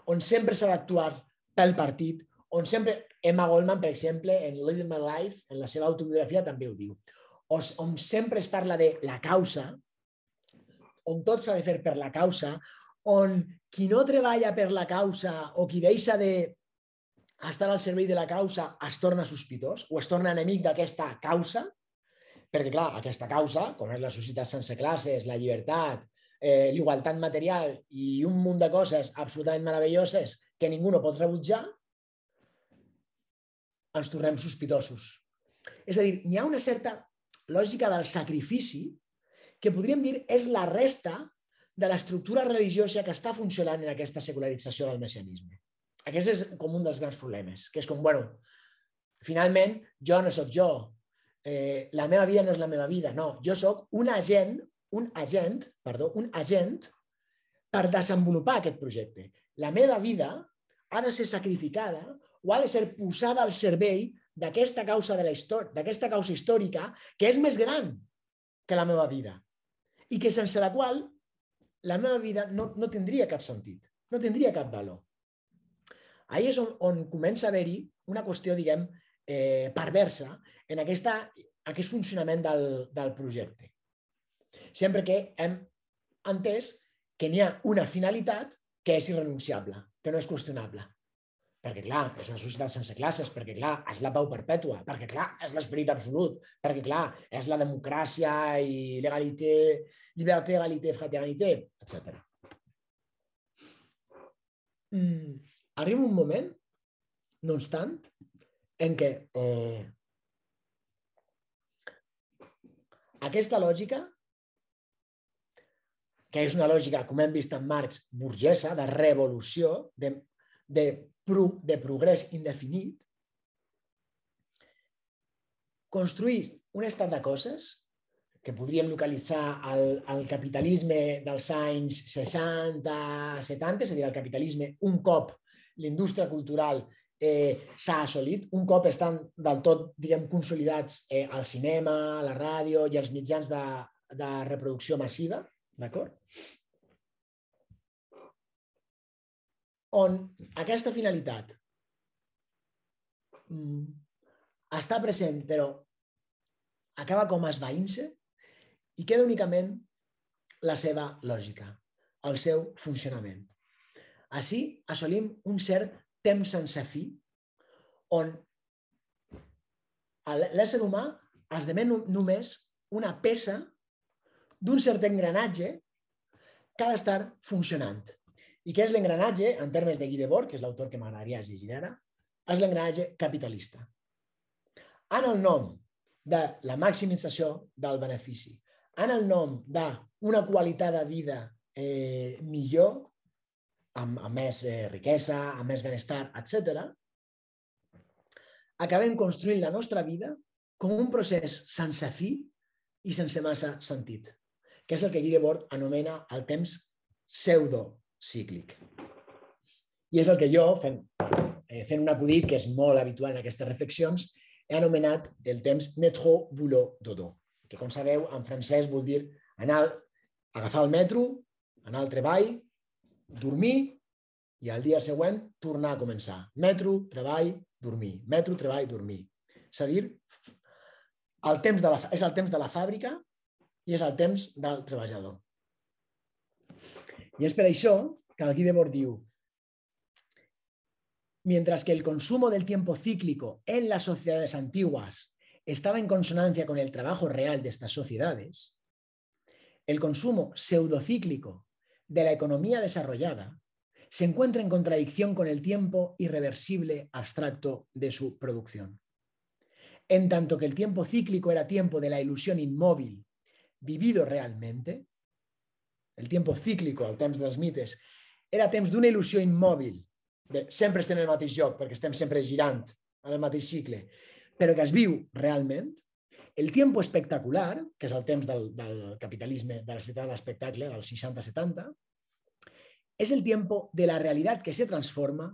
on sempre s'ha d'actuar pel partit, on sempre Emma Goldman, per exemple, en Living My Life, en la seva autobiografia, també ho diu, on sempre es parla de la causa, on tot s'ha de fer per la causa, on qui no treballa per la causa o qui deixa de estar al servei de la causa es torna sospitós o es torna enemic d'aquesta causa, perquè, clar, aquesta causa, com és la societat sense classes, la llibertat, eh, l'igualtat material i un munt de coses absolutament meravelloses que ningú no pot rebutjar, ens tornem sospitosos. És a dir, n'hi ha una certa lògica del sacrifici que podríem dir és la resta de l'estructura religiosa que està funcionant en aquesta secularització del messianisme. Aquest és com un dels grans problemes, que és com, bueno, finalment, jo no sóc jo, eh, la meva vida no és la meva vida, no, jo sóc un agent, un agent, perdó, un agent per desenvolupar aquest projecte. La meva vida ha de ser sacrificada o ha de ser posada al servei d'aquesta causa de la història, d'aquesta causa històrica que és més gran que la meva vida i que sense la qual la meva vida no, no tindria cap sentit, no tindria cap valor. Ahí és on, on comença a haver-hi una qüestió, diguem, eh, perversa en aquesta, aquest funcionament del, del projecte. Sempre que hem entès que n'hi ha una finalitat que és irrenunciable, que no és qüestionable. Perquè, clar, és una societat sense classes, perquè, clar, és la pau perpètua, perquè, clar, és l'esperit absolut, perquè, clar, és la democràcia i legalité, lliberté, egalité, fraternité, etc. Mm, arriba un moment, no obstant, en què? Eh, aquesta lògica, que és una lògica, com hem vist en Marx, burgesa, de revolució, de, de de progrés indefinit, construís un estat de coses que podríem localitzar al, al capitalisme dels anys 60, 70, és a dir, el capitalisme un cop l'indústria cultural eh, s'ha assolit, un cop estan del tot, diguem, consolidats eh, al cinema, a la ràdio i als mitjans de, de reproducció massiva, d'acord? on aquesta finalitat mm, està present, però acaba com esvaint-se i queda únicament la seva lògica, el seu funcionament. Així assolim un cert temps sense fi on l'ésser humà esdevé només una peça d'un cert engranatge que ha d'estar funcionant. I què és l'engranatge, en termes de Guy Debord, que és l'autor que m'agradaria llegir ara, és l'engranatge capitalista. En el nom de la maximització del benefici, en el nom d'una qualitat de vida eh, millor, amb, amb més eh, riquesa, amb més benestar, etc., acabem construint la nostra vida com un procés sense fi i sense massa sentit, que és el que Guy Debord anomena el temps pseudocíclic. I és el que jo, fent, eh, fent un acudit que és molt habitual en aquestes reflexions, he anomenat el temps metro, boulot, dodo, que com sabeu en francès vol dir anar, agafar el metro, anar al treball, dormir i al dia següent tornar a començar. Metro, treball, dormir. Metro, treball, dormir. És a dir, el temps de la, és el temps de la fàbrica i és el temps del treballador. Es por eso que Debord diu mientras que el consumo del tiempo cíclico en las sociedades antiguas estaba en consonancia con el trabajo real de estas sociedades, el consumo pseudocíclico de la economía desarrollada se encuentra en contradicción con el tiempo irreversible abstracto de su producción. En tanto que el tiempo cíclico era tiempo de la ilusión inmóvil vivido realmente, el tiempo cíclico, el temps dels mites, era temps d'una il·lusió immòbil, de sempre estem en el mateix lloc, perquè estem sempre girant en el mateix cicle, però que es viu realment, el tiempo espectacular, que és el temps del, del capitalisme, de la societat de l'espectacle, dels 60-70, és el tiempo de la realitat que se transforma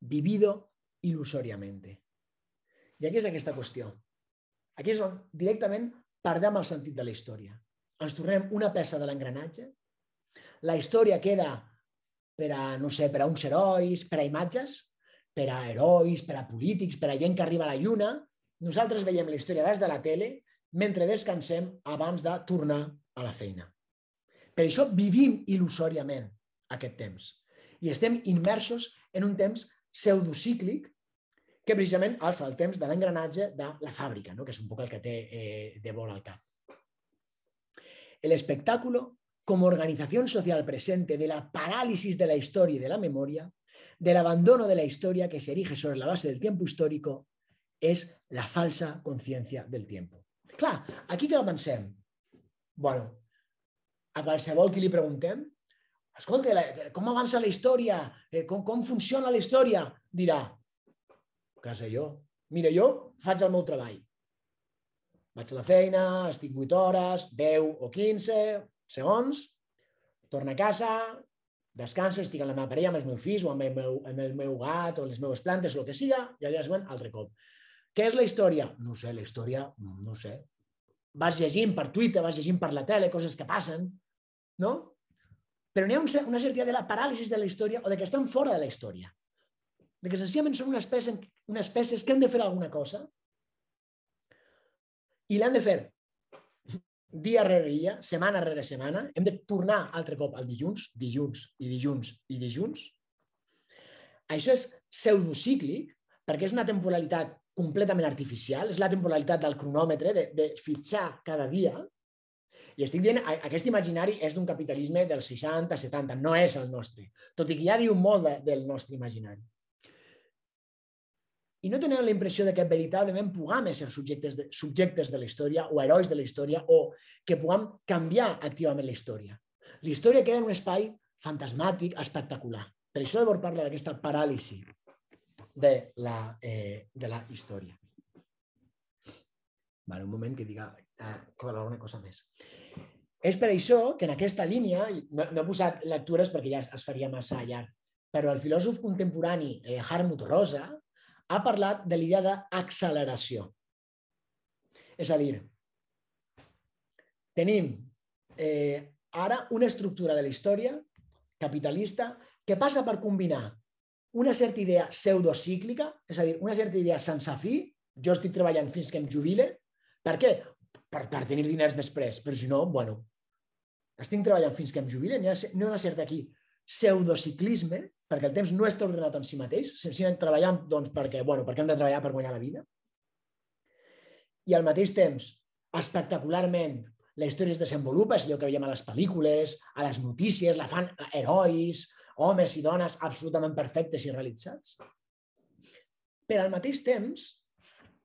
vivido ilusoriamente. I aquí és aquesta qüestió. Aquí és on directament perdem el sentit de la història ens tornem una peça de l'engranatge, la història queda per a, no sé, per a uns herois, per a imatges, per a herois, per a polítics, per a gent que arriba a la lluna. Nosaltres veiem la història des de la tele mentre descansem abans de tornar a la feina. Per això vivim il·lusòriament aquest temps. I estem immersos en un temps pseudocíclic que precisament és el temps de l'engranatge de la fàbrica, no? que és un poc el que té eh, de vol al cap. el espectáculo como organización social presente de la parálisis de la historia y de la memoria, del abandono de la historia que se erige sobre la base del tiempo histórico, és la falsa consciència del tiempo. Clar, aquí què pensem? Bueno, a qualsevol qui li preguntem, escolta, com avança la història? Eh, com, com funciona la història? Dirà, què sé jo? Mira, jo faig el meu treball. Vaig a la feina, estic 8 hores, 10 o 15 segons, torno a casa, descanso, estic amb la meva parella, amb els meus fills o amb el meu, amb el meu gat o les meves plantes o el que siga, i al dia següent altre cop. Què és la història? No sé, la història, no sé. Vas llegint per Twitter, vas llegint per la tele, coses que passen, no? Però n'hi ha una certa de la paràlisi de la història o de que estem fora de la història. De que senzillament són unes peces, unes peces que han de fer alguna cosa i l'hem de fer dia rere dia, setmana rere setmana. Hem de tornar altre cop al dilluns, dilluns i dilluns i dilluns. Això és pseudocíclic perquè és una temporalitat completament artificial, és la temporalitat del cronòmetre, de, de fitxar cada dia. I estic dient, aquest imaginari és d'un capitalisme dels 60-70, no és el nostre, tot i que ja diu molt de, del nostre imaginari i no tenen la impressió de que veritablement puguem ser subjectes de, subjectes de la història o herois de la història o que puguem canviar activament la història. La història queda en un espai fantasmàtic, espectacular. Per això Debord parla d'aquesta paràlisi de la, eh, de la història. Vale, un moment que diga eh, que alguna cosa més. És per això que en aquesta línia, no, no he posat lectures perquè ja es faria massa llarg, però el filòsof contemporani eh, Harmut Rosa ha parlat de l'idea d'acceleració. És a dir, tenim eh, ara una estructura de la història capitalista que passa per combinar una certa idea pseudocíclica, és a dir, una certa idea sense fi, jo estic treballant fins que em jubile, per què? Per, per tenir diners després, però si no, bueno, estic treballant fins que em jubile, n'hi ha, ha una certa aquí pseudociclisme, perquè el temps no està ordenat en si mateix, senzillament treballant doncs, perquè, bueno, perquè hem de treballar per guanyar la vida. I al mateix temps, espectacularment la història es desenvolupa, és allò que veiem a les pel·lícules, a les notícies, la fan herois, homes i dones absolutament perfectes i realitzats. Però al mateix temps,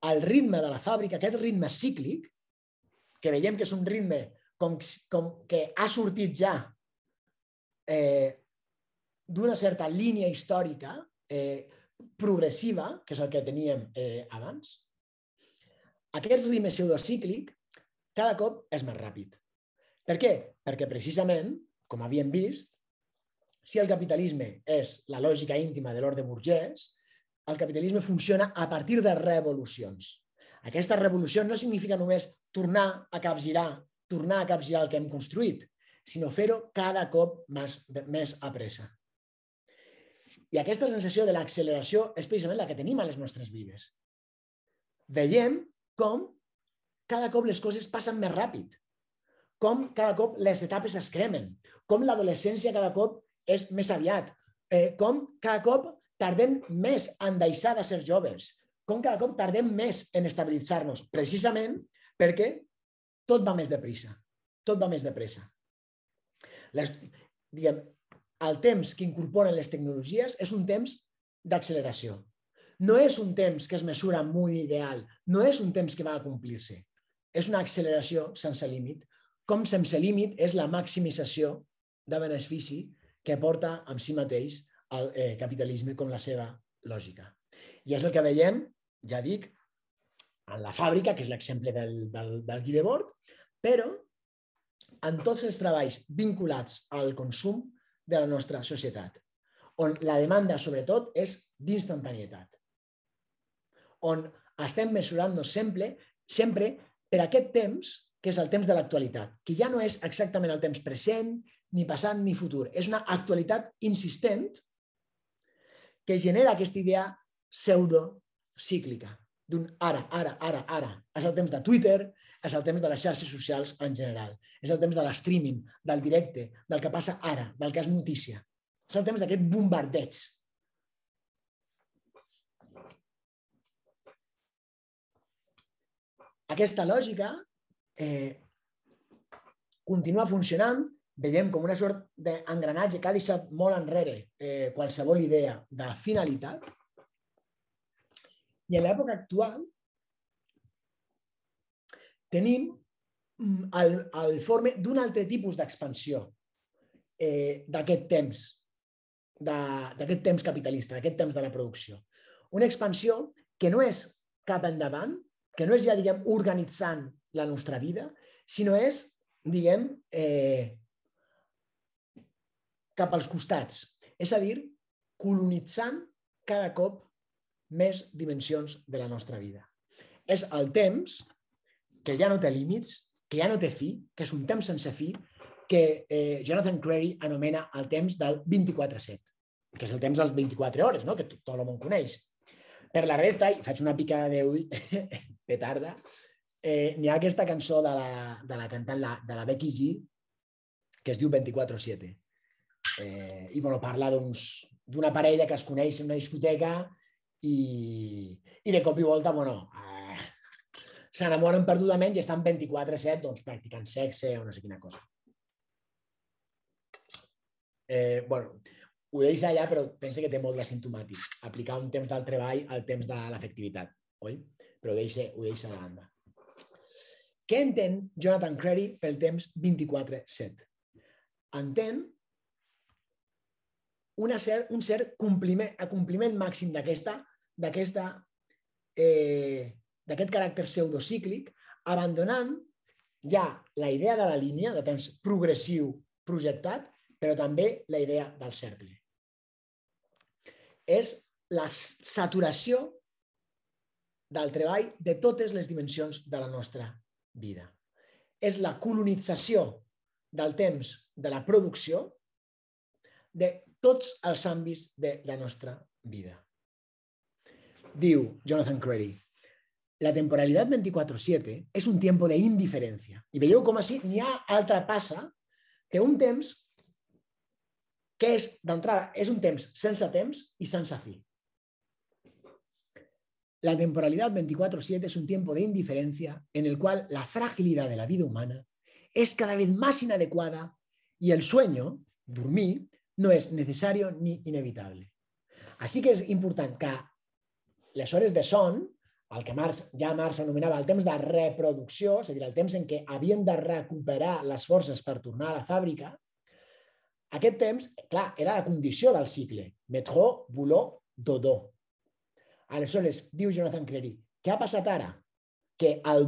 el ritme de la fàbrica, aquest ritme cíclic, que veiem que és un ritme com, com que ha sortit ja eh, d'una certa línia històrica eh, progressiva, que és el que teníem eh, abans, aquest ritme pseudocíclic cada cop és més ràpid. Per què? Perquè precisament, com havíem vist, si el capitalisme és la lògica íntima de l'ordre burgès, el capitalisme funciona a partir de revolucions. Aquesta revolució no significa només tornar a capgirar, tornar a capgirar el que hem construït, sinó fer-ho cada cop més, més a pressa. I aquesta sensació de l'acceleració és precisament la que tenim a les nostres vides. Veiem com cada cop les coses passen més ràpid, com cada cop les etapes es cremen, com l'adolescència cada cop és més aviat, eh, com cada cop tardem més en deixar de ser joves, com cada cop tardem més en estabilitzar-nos, precisament perquè tot va més de pressa, tot va més de pressa. Les, diguem, el temps que incorporen les tecnologies és un temps d'acceleració. No és un temps que es mesura amb un ideal, no és un temps que va a complir-se. És una acceleració sense límit, com sense límit és la maximització de benefici que porta amb si mateix el eh, capitalisme com la seva lògica. I és el que veiem, ja dic, en la fàbrica, que és l'exemple del, del, del guia de bord, però en tots els treballs vinculats al consum de la nostra societat, on la demanda, sobretot, és d'instantanietat, on estem mesurant-nos sempre, sempre per aquest temps, que és el temps de l'actualitat, que ja no és exactament el temps present, ni passat, ni futur. És una actualitat insistent que genera aquesta idea pseudo-cíclica, d'un ara, ara, ara, ara. És el temps de Twitter, és el temps de les xarxes socials en general. És el temps de l'streaming, del directe, del que passa ara, del que és notícia. És el temps d'aquest bombardeig Aquesta lògica eh, continua funcionant, veiem com una sort d'engranatge que ha deixat molt enrere eh, qualsevol idea de finalitat. I en l'època actual tenim mm, el, el forme d'un altre tipus d'expansió eh, d'aquest temps, d'aquest temps capitalista, d'aquest temps de la producció. Una expansió que no és cap endavant, que no és ja, diguem, organitzant la nostra vida, sinó és, diguem, eh, cap als costats. És a dir, colonitzant cada cop més dimensions de la nostra vida. És el temps que ja no té límits, que ja no té fi, que és un temps sense fi, que eh, Jonathan Crary anomena el temps del 24-7, que és el temps dels 24 hores, no? que tot el món coneix. Per la resta, i faig una picada d'ull petarda, eh, n'hi ha aquesta cançó de la, de la cantant la, de la Becky G que es diu 24-7. Eh, I bueno, parla d'una parella que es coneix en una discoteca i, i de cop i volta, bueno, eh, s'enamoren perdudament i estan 24-7 doncs, practicant sexe o no sé quina cosa. Eh, bueno, ho deixa allà, però pensa que té molt de simptomàtic. Aplicar un temps del treball al temps de l'efectivitat, oi? Però ho deixa, ho deixa de banda. Què entén Jonathan Crary pel temps 24-7? Entén una cert, un cert compliment, compliment màxim d'aquesta d'aquesta eh, d'aquest caràcter pseudocíclic, abandonant ja la idea de la línia de temps progressiu projectat, però també la idea del cercle és la saturació del treball de totes les dimensions de la nostra vida. És la colonització del temps de la producció de tots els àmbits de la nostra vida. Diu Jonathan Crary, la temporalitat 24-7 és un temps d'indiferència. I veieu com així n'hi ha altra passa que un temps que és, d'entrada, és un temps sense temps i sense fi. La temporalidad 24/7 es un tiempo de indiferencia en el cual la fragilidad de la vida humana es cada vez más inadecuada y el sueño, dormir, no és necessari ni inevitable. Així que és important que les hores de son, el que Marx, ja Marx anomenava el temps de reproducció, és a dir, el temps en què havien de recuperar les forces per tornar a la fàbrica, aquest temps, clar, era la condició del cicle. Metro, boulot, dodo. Aleshores, diu Jonathan Crary, què ha passat ara? Que el,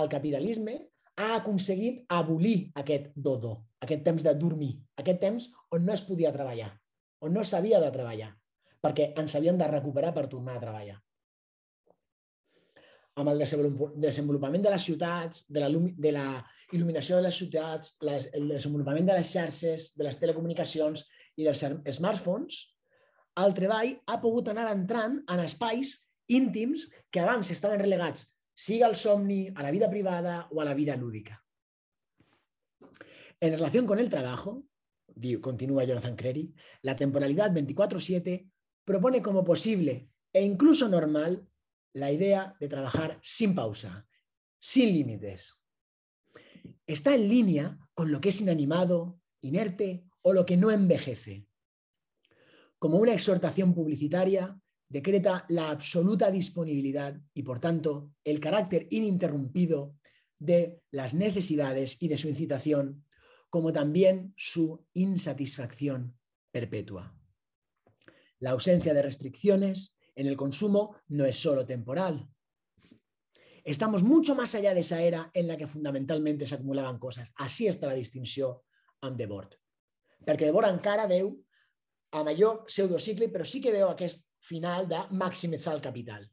el capitalisme ha aconseguit abolir aquest dodo, aquest temps de dormir, aquest temps on no es podia treballar, on no s'havia de treballar, perquè ens havien de recuperar per tornar a treballar. Amb el desenvolupament de les ciutats, de la, de la il·luminació de les ciutats, les, el desenvolupament de les xarxes, de les telecomunicacions i dels smartphones, el treball ha pogut anar entrant en espais íntims que abans estaven relegats, siga al somni, a la vida privada o a la vida lúdica. En relación con el trabajo, continúa Jonathan Crary, la temporalidad 24-7 propone como posible e incluso normal la idea de trabajar sin pausa, sin límites. Está en línea con lo que es inanimado, inerte o lo que no envejece como una exhortación publicitaria, decreta la absoluta disponibilidad y, por tanto, el carácter ininterrumpido de las necesidades y de su incitación, como también su insatisfacción perpetua. La ausencia de restricciones en el consumo no es solo temporal. Estamos mucho más allá de esa era en la que fundamentalmente se acumulaban cosas. Así está la distinción amb Debord. Perquè Debord encara veu a mayor pseudocicle, pero sí que veo aquest final de maximizar el capital.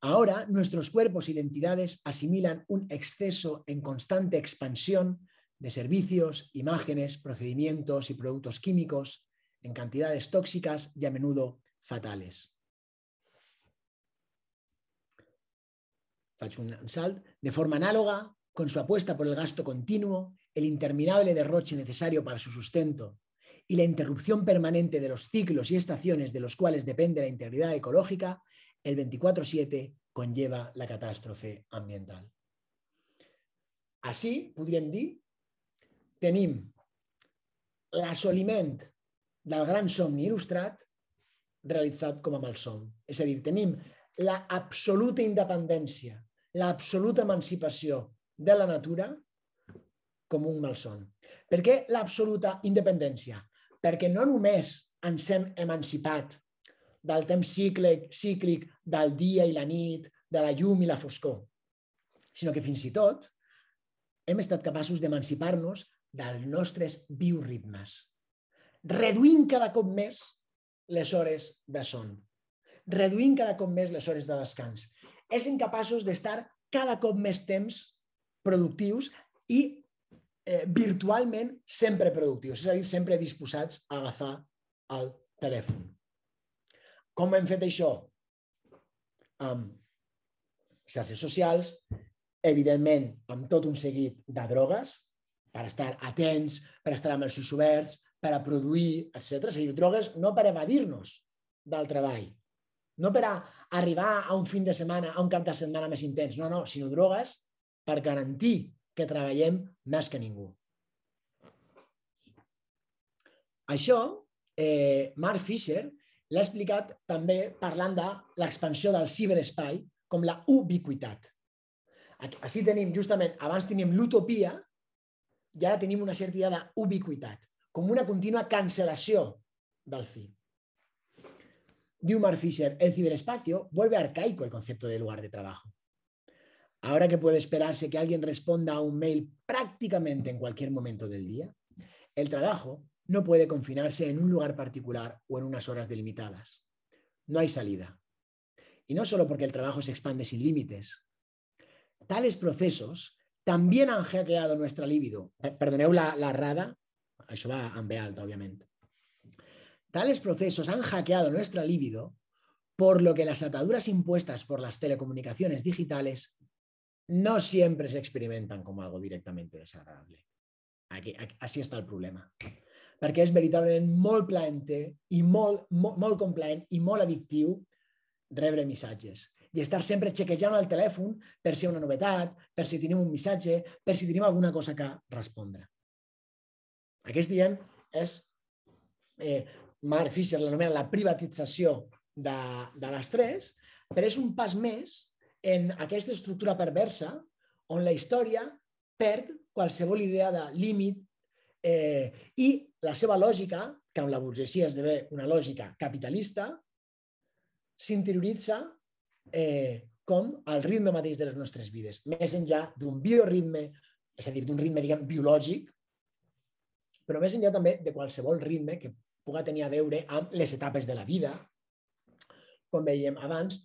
Ahora nuestros cuerpos e identidades asimilan un exceso en constante expansión de servicios, imágenes, procedimientos y productos químicos en cantidades tóxicas y a menudo fatales. De forma análoga, con su apuesta por el gasto continuo, el interminable derroche necesario para su sustento y la interrupción permanente de los ciclos y estaciones de los cuales depende la integridad ecológica, el 24-7 conlleva la catástrofe ambiental. Així, podríem dir, tenim l'assoliment del gran somni il·lustrat realitzat com a malson. És a dir, tenim l'absoluta independència, l'absoluta emancipació de la natura com un malson. Per què l'absoluta independència? Perquè no només ens hem emancipat del temps cíclic, cíclic del dia i la nit, de la llum i la foscor, sinó que fins i tot hem estat capaços d'emancipar-nos dels nostres bioritmes, reduint cada cop més les hores de son, reduint cada cop més les hores de descans. És incapaços d'estar cada cop més temps productius i eh, virtualment sempre productius, és a dir, sempre disposats a agafar el telèfon. Com hem fet això? Amb xarxes socials, evidentment amb tot un seguit de drogues, per estar atents, per estar amb els ulls oberts, per a produir, etc. És a dir, drogues no per evadir-nos del treball, no per a arribar a un fin de setmana, a un cap de setmana més intens, no, no, sinó drogues per garantir que treballem més que ningú. Això, eh, Mark Fisher l'ha explicat també parlant de l'expansió del ciberespai com la ubiquitat. Així tenim, justament, abans teníem l'utopia i ara tenim una certa idea d'ubiquitat, com una contínua cancel·lació del fi. Diu Mark Fisher, el ciberespacio vuelve arcaico el concepto de lugar de trabajo. Ahora que puede esperarse que alguien responda a un mail prácticamente en cualquier momento del día, el trabajo no puede confinarse en un lugar particular o en unas horas delimitadas. No hay salida. Y no solo porque el trabajo se expande sin límites. Tales procesos también han hackeado nuestra libido. Perdoneu la, la rada, això va en B alta, obviamente. Tales procesos han hackeado nuestra libido, por lo que las ataduras impuestas por las telecomunicaciones digitales no siempre se experimentan como algo directamente desagradable. Aquí, aquí, així està el problema. Perquè és veritablement molt plaenter i molt, molt, molt complaent i molt addictiu rebre missatges i estar sempre xequejant el telèfon per si hi ha una novetat, per si tenim un missatge, per si tenim alguna cosa que respondre. Aquest dient és, eh, Mark Fisher l'anomena la privatització de, de l'estrès, però és un pas més en aquesta estructura perversa on la història perd qualsevol idea de límit eh, i la seva lògica, que amb la burgesia esdevé una lògica capitalista, s'interioritza eh, com el ritme mateix de les nostres vides, més enllà d'un bioritme, és a dir, d'un ritme, diguem, biològic, però més enllà també de qualsevol ritme que puga tenir a veure amb les etapes de la vida, com veiem abans,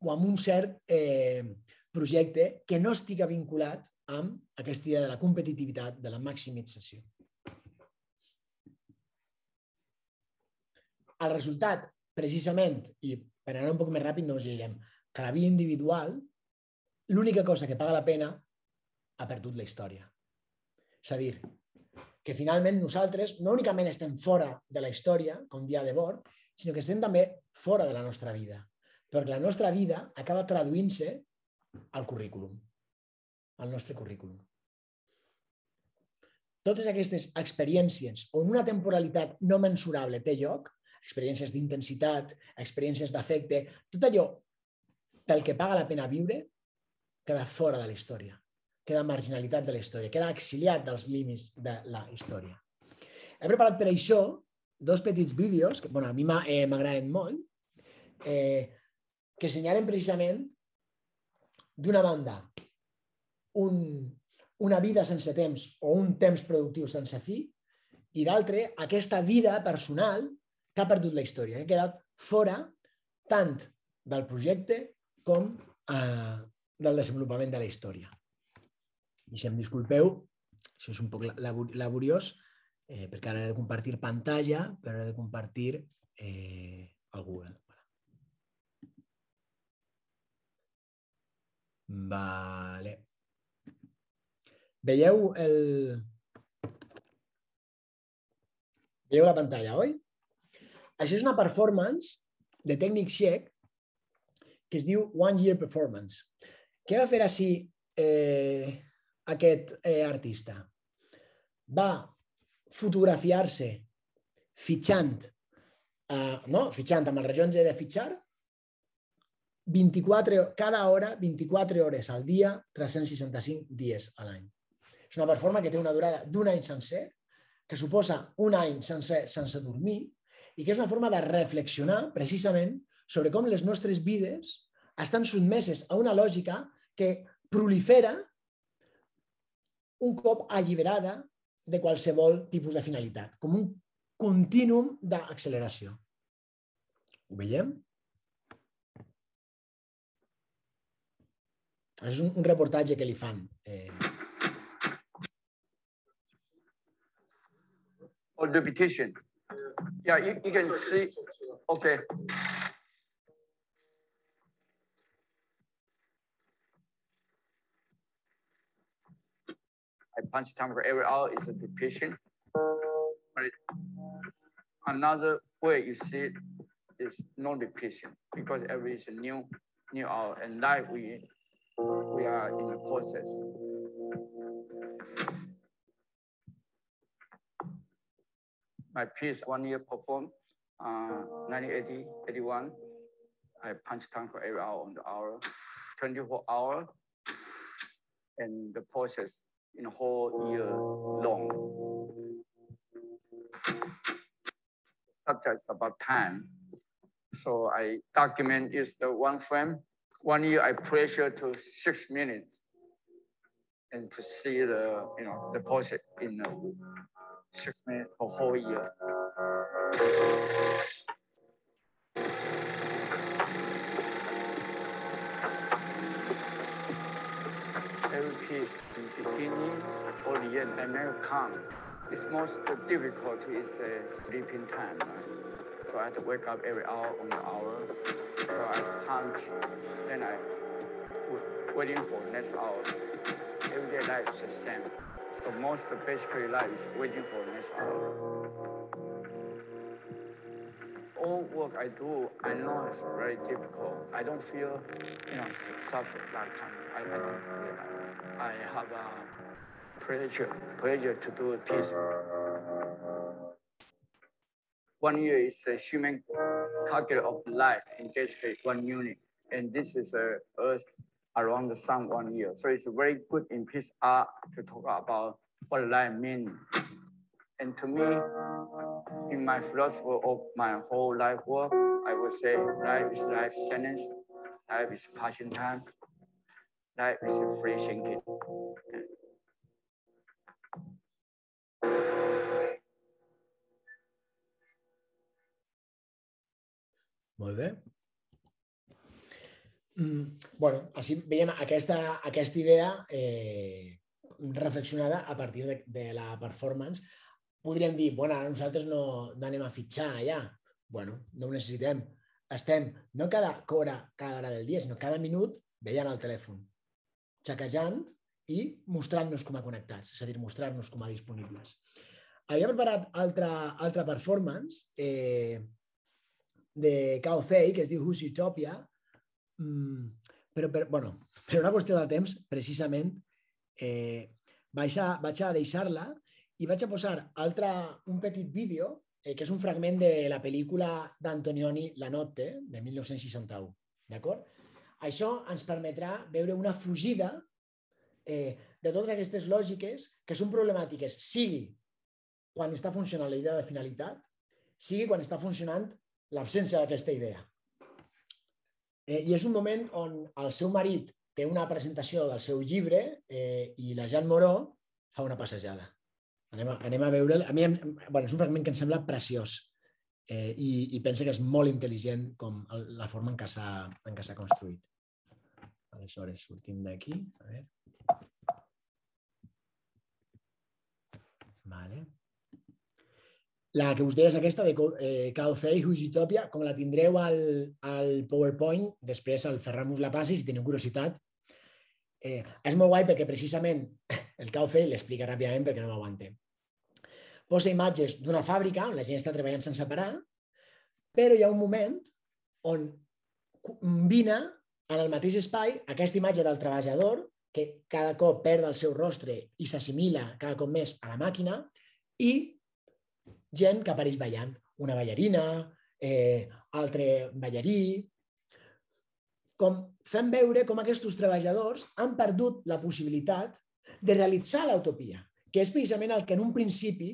o amb un cert eh, projecte que no estigui vinculat amb aquesta idea de la competitivitat, de la maximització. El resultat, precisament, i per anar un poc més ràpid no us direm, que la vida individual, l'única cosa que paga la pena ha perdut la història. És a dir, que finalment nosaltres no únicament estem fora de la història, com dia de bord, sinó que estem també fora de la nostra vida. Perquè la nostra vida acaba traduint-se al currículum, al nostre currículum. Totes aquestes experiències on una temporalitat no mensurable té lloc, experiències d'intensitat, experiències d'afecte, tot allò pel que paga la pena viure, queda fora de la història queda marginalitat de la història, queda exiliat dels límits de la història. He preparat per això dos petits vídeos, que bueno, a mi eh, m'agraden molt, eh, que assenyalen precisament d'una banda un, una vida sense temps o un temps productiu sense fi i d'altre aquesta vida personal que ha perdut la història, que ha quedat fora tant del projecte com eh, del desenvolupament de la història. I si em disculpeu, això és un poc laboriós, eh, perquè ara he de compartir pantalla, però he de compartir eh, el Google. Vale. Veieu el... Veieu la pantalla, oi? Això és una performance de tècnic txec que es diu One Year Performance. Què va fer així eh, aquest eh, artista? Va fotografiar-se fitxant, eh, no? fitxant amb el rellotge de fitxar, 24, cada hora, 24 hores al dia, 365 dies a l'any. És una performance que té una durada d'un any sencer, que suposa un any sencer sense dormir i que és una forma de reflexionar precisament sobre com les nostres vides estan sotmeses a una lògica que prolifera un cop alliberada de qualsevol tipus de finalitat, com un contínuum d'acceleració. Ho veiem? És un, un reportatge que li fan. Eh... Or repetition. Yeah, you, you can see. Okay. I punch time for every hour is a repetition. But another way you see it is non-repetition because every is a new new hour and life we we are in a process. My piece one year performed uh, 1980, 81. I punch time for every hour on the hour, 24 hour. And the process in a whole year long. Subjects about time. So I document is the one frame. One year I pressure to six minutes and to see the you know the process in six minutes for whole year. Every piece in beginning or the end, I never come. It's most difficult is uh, sleeping time. So I have to wake up every hour on the hour. So I punch, then I waiting for next hour. Everyday life is the same. So most basically life is waiting for next hour. all work I do, I know it's very difficult. I don't feel, you know, suffer kind. I, I don't feel that. I have a pleasure, pleasure to do this. One year is the human calculate of life in basically one unit, and this is the Earth around the sun one year. So it's very good in peace art to talk about what life means. And to me, in my philosophy of my whole life work, I would say life is life sentence, life is passion time, life is free thinking. Molt bé. Mm, bueno, així veiem aquesta, aquesta idea eh, reflexionada a partir de, de la performance. Podríem dir, bueno, ara nosaltres no, no anem a fitxar allà. Bueno, no ho necessitem. Estem, no cada hora, cada hora del dia, sinó cada minut veient el telèfon, xaquejant i mostrant-nos com a connectats, és a dir, mostrar-nos com a disponibles. Havia preparat altra, altra performance eh, de Cao Fei, que es diu Who's Utopia, mm, però per, bueno, per una qüestió de temps, precisament, eh, vaig a, vaig a deixar-la i vaig a posar altra, un petit vídeo, eh, que és un fragment de la pel·lícula d'Antonioni La Notte, de 1961. D'acord? Això ens permetrà veure una fugida eh, de totes aquestes lògiques que són problemàtiques, sigui quan està funcionant la idea de finalitat, sigui quan està funcionant l'absència d'aquesta idea. Eh, I és un moment on el seu marit té una presentació del seu llibre eh, i la Jean Moró fa una passejada. Anem a, anem a veure'l. A mi em, bueno, és un fragment que em sembla preciós eh, i, i penso que és molt intel·ligent com la forma en què s'ha construït. Aleshores, sortim d'aquí. A veure. Vale. La que us deia és aquesta de eh, Cal Fei, Who's Utopia, com la tindreu al, al PowerPoint, després el Ferran us la passi si teniu curiositat. Eh, és molt guai perquè precisament el Cal Fei l'explica ràpidament perquè no m'aguante. Posa imatges d'una fàbrica on la gent està treballant sense parar, però hi ha un moment on combina en el mateix espai aquesta imatge del treballador que cada cop perd el seu rostre i s'assimila cada cop més a la màquina i gent que apareix ballant. Una ballarina, eh, altre ballarí... Com fem veure com aquests treballadors han perdut la possibilitat de realitzar l'utopia, que és precisament el que en un principi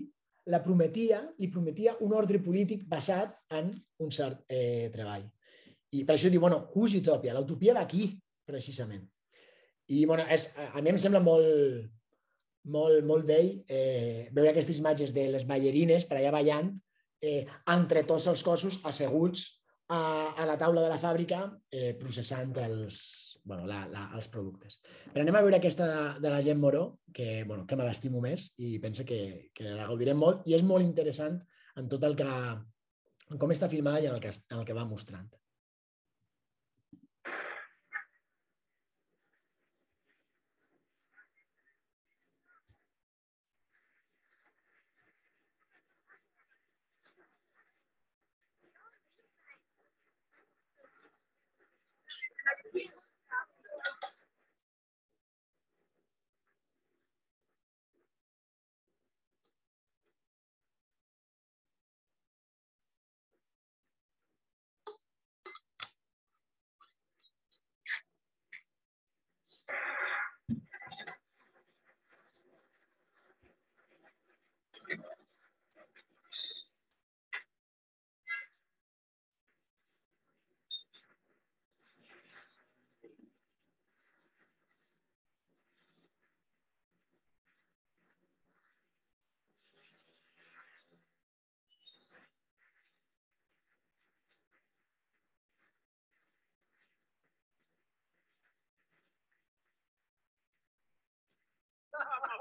la prometia, li prometia un ordre polític basat en un cert eh, treball. I per això diu, bueno, who's utopia? L'utopia d'aquí, precisament. I bueno, és, a mi em sembla molt, molt, molt vell eh, veure aquestes imatges de les ballarines per allà ballant eh, entre tots els cossos asseguts a, a la taula de la fàbrica eh, processant els, bueno, la, la, els productes. Però anem a veure aquesta de, de la gent Moró, que, bueno, que me l'estimo més i penso que, que la gaudirem molt i és molt interessant en tot el que, en com està filmada i en el que, en el que va mostrant.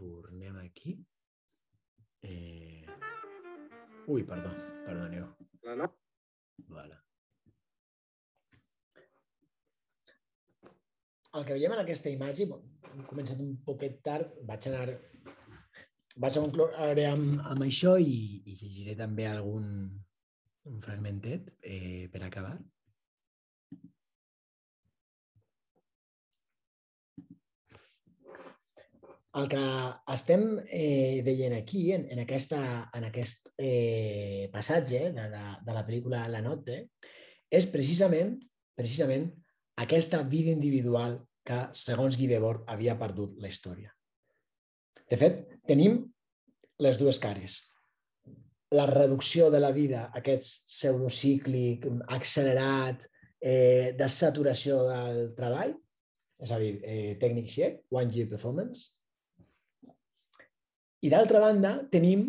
Tornem aquí. Eh... Ui, perdó, perdoneu. No, no. Vale. El que veiem en aquesta imatge, bon, hem començat un poquet tard, vaig anar vaig a concloure amb, amb això i, i llegiré també algun un fragmentet eh, per acabar. El que estem eh, veient aquí, en, en, aquesta, en aquest eh, passatge de, de, de la pel·lícula La Notte, és precisament, precisament aquesta vida individual que, segons Guy Debord, havia perdut la història. De fet, tenim les dues cares. La reducció de la vida, aquest pseudocíclic, accelerat, eh, de saturació del treball, és a dir, eh, tècnic check, one year performance, i d'altra banda, tenim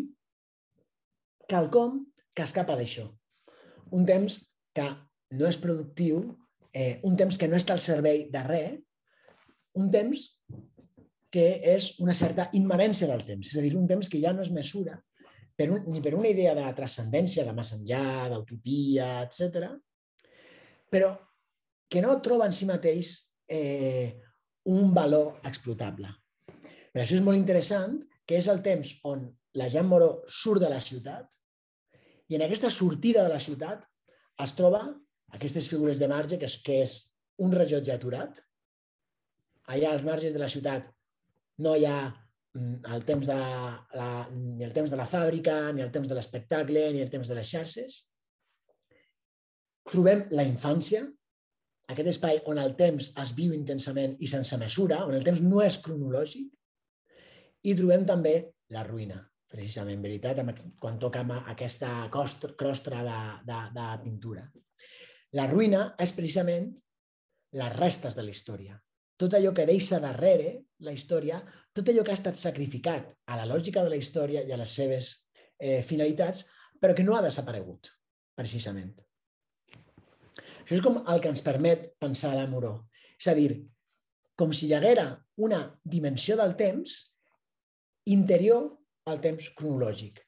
quelcom que escapa d'això. Un temps que no és productiu, eh, un temps que no està al servei de res, un temps que és una certa immanència del temps, és a dir, un temps que ja no es mesura per un, ni per una idea de transcendència, de més enllà, d'utopia, etc, però que no troba en si mateix eh, un valor explotable. Per això és molt interessant que és el temps on la Jean Moreau surt de la ciutat i en aquesta sortida de la ciutat es troba aquestes figures de marge, que és, que és un rellotge aturat. Allà als marges de la ciutat no hi ha el temps de la, ni el temps de la fàbrica, ni el temps de l'espectacle, ni el temps de les xarxes. Trobem la infància, aquest espai on el temps es viu intensament i sense mesura, on el temps no és cronològic, i trobem també la ruïna, precisament, en veritat, quan toca aquesta crostra de, de, de pintura. La ruïna és precisament les restes de la història. Tot allò que deixa darrere la història, tot allò que ha estat sacrificat a la lògica de la història i a les seves eh, finalitats, però que no ha desaparegut, precisament. Això és com el que ens permet pensar la Moró. És a dir, com si hi haguera una dimensió del temps interior al temps cronològic.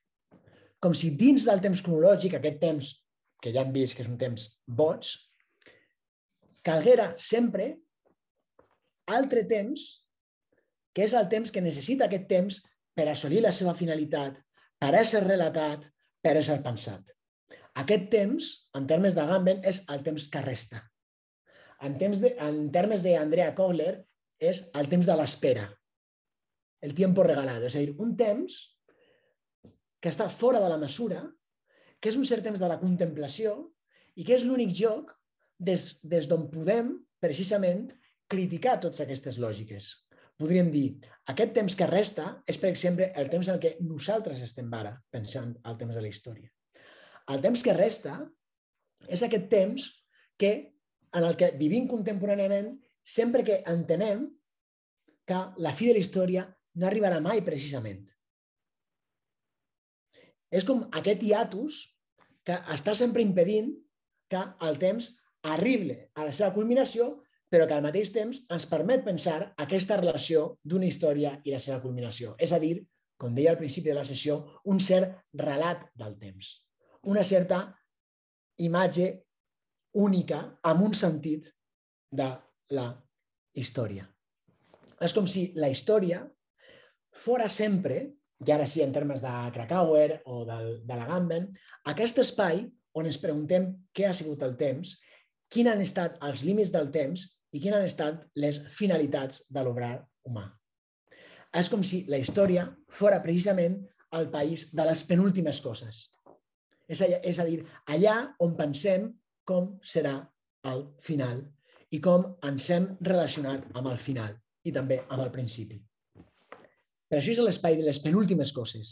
Com si dins del temps cronològic, aquest temps que ja hem vist que és un temps boig, calguera sempre altre temps, que és el temps que necessita aquest temps per assolir la seva finalitat, per ésser relatat, per ésser pensat. Aquest temps, en termes de Gamben, és el temps que resta. En, temps de, en termes d'Andrea Kogler, és el temps de l'espera, el tiempo regalado, és a dir, un temps que està fora de la mesura, que és un cert temps de la contemplació i que és l'únic lloc des, des d'on podem, precisament, criticar totes aquestes lògiques. Podríem dir, aquest temps que resta és, per exemple, el temps en què nosaltres estem ara pensant al temps de la història. El temps que resta és aquest temps que, en el que vivim contemporàniament sempre que entenem que la fi de la història no arribarà mai precisament. És com aquest hiatus que està sempre impedint que el temps arribi a la seva culminació, però que al mateix temps ens permet pensar aquesta relació d'una història i la seva culminació. És a dir, com deia al principi de la sessió, un cert relat del temps. Una certa imatge única amb un sentit de la història. És com si la història fora sempre, i ara sí en termes de Krakauer o de, de la Gamben, aquest espai on ens preguntem què ha sigut el temps, quins han estat els límits del temps i quines han estat les finalitats de l'obrar humà. és com si la història fora precisament el país de les penúltimes coses. És a, és a dir, allà on pensem com serà el final i com ens hem relacionat amb el final i també amb el principi. Per això és l'espai de les penúltimes coses.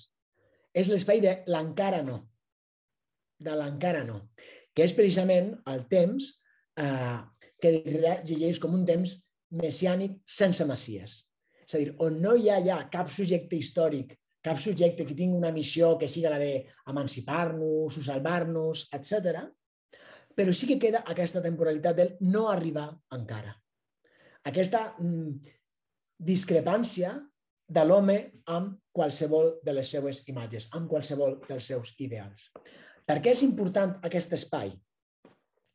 És l'espai de l'encara no. De l'encara no. Que és precisament el temps eh, que llegeix com un temps messiànic sense messies. És a dir, on no hi ha ja cap subjecte històric, cap subjecte que tingui una missió que siga la d'emancipar-nos, salvar-nos, etc. Però sí que queda aquesta temporalitat del no arribar encara. Aquesta mm, discrepància de l'home amb qualsevol de les seues imatges, amb qualsevol dels seus ideals. Per què és important aquest espai?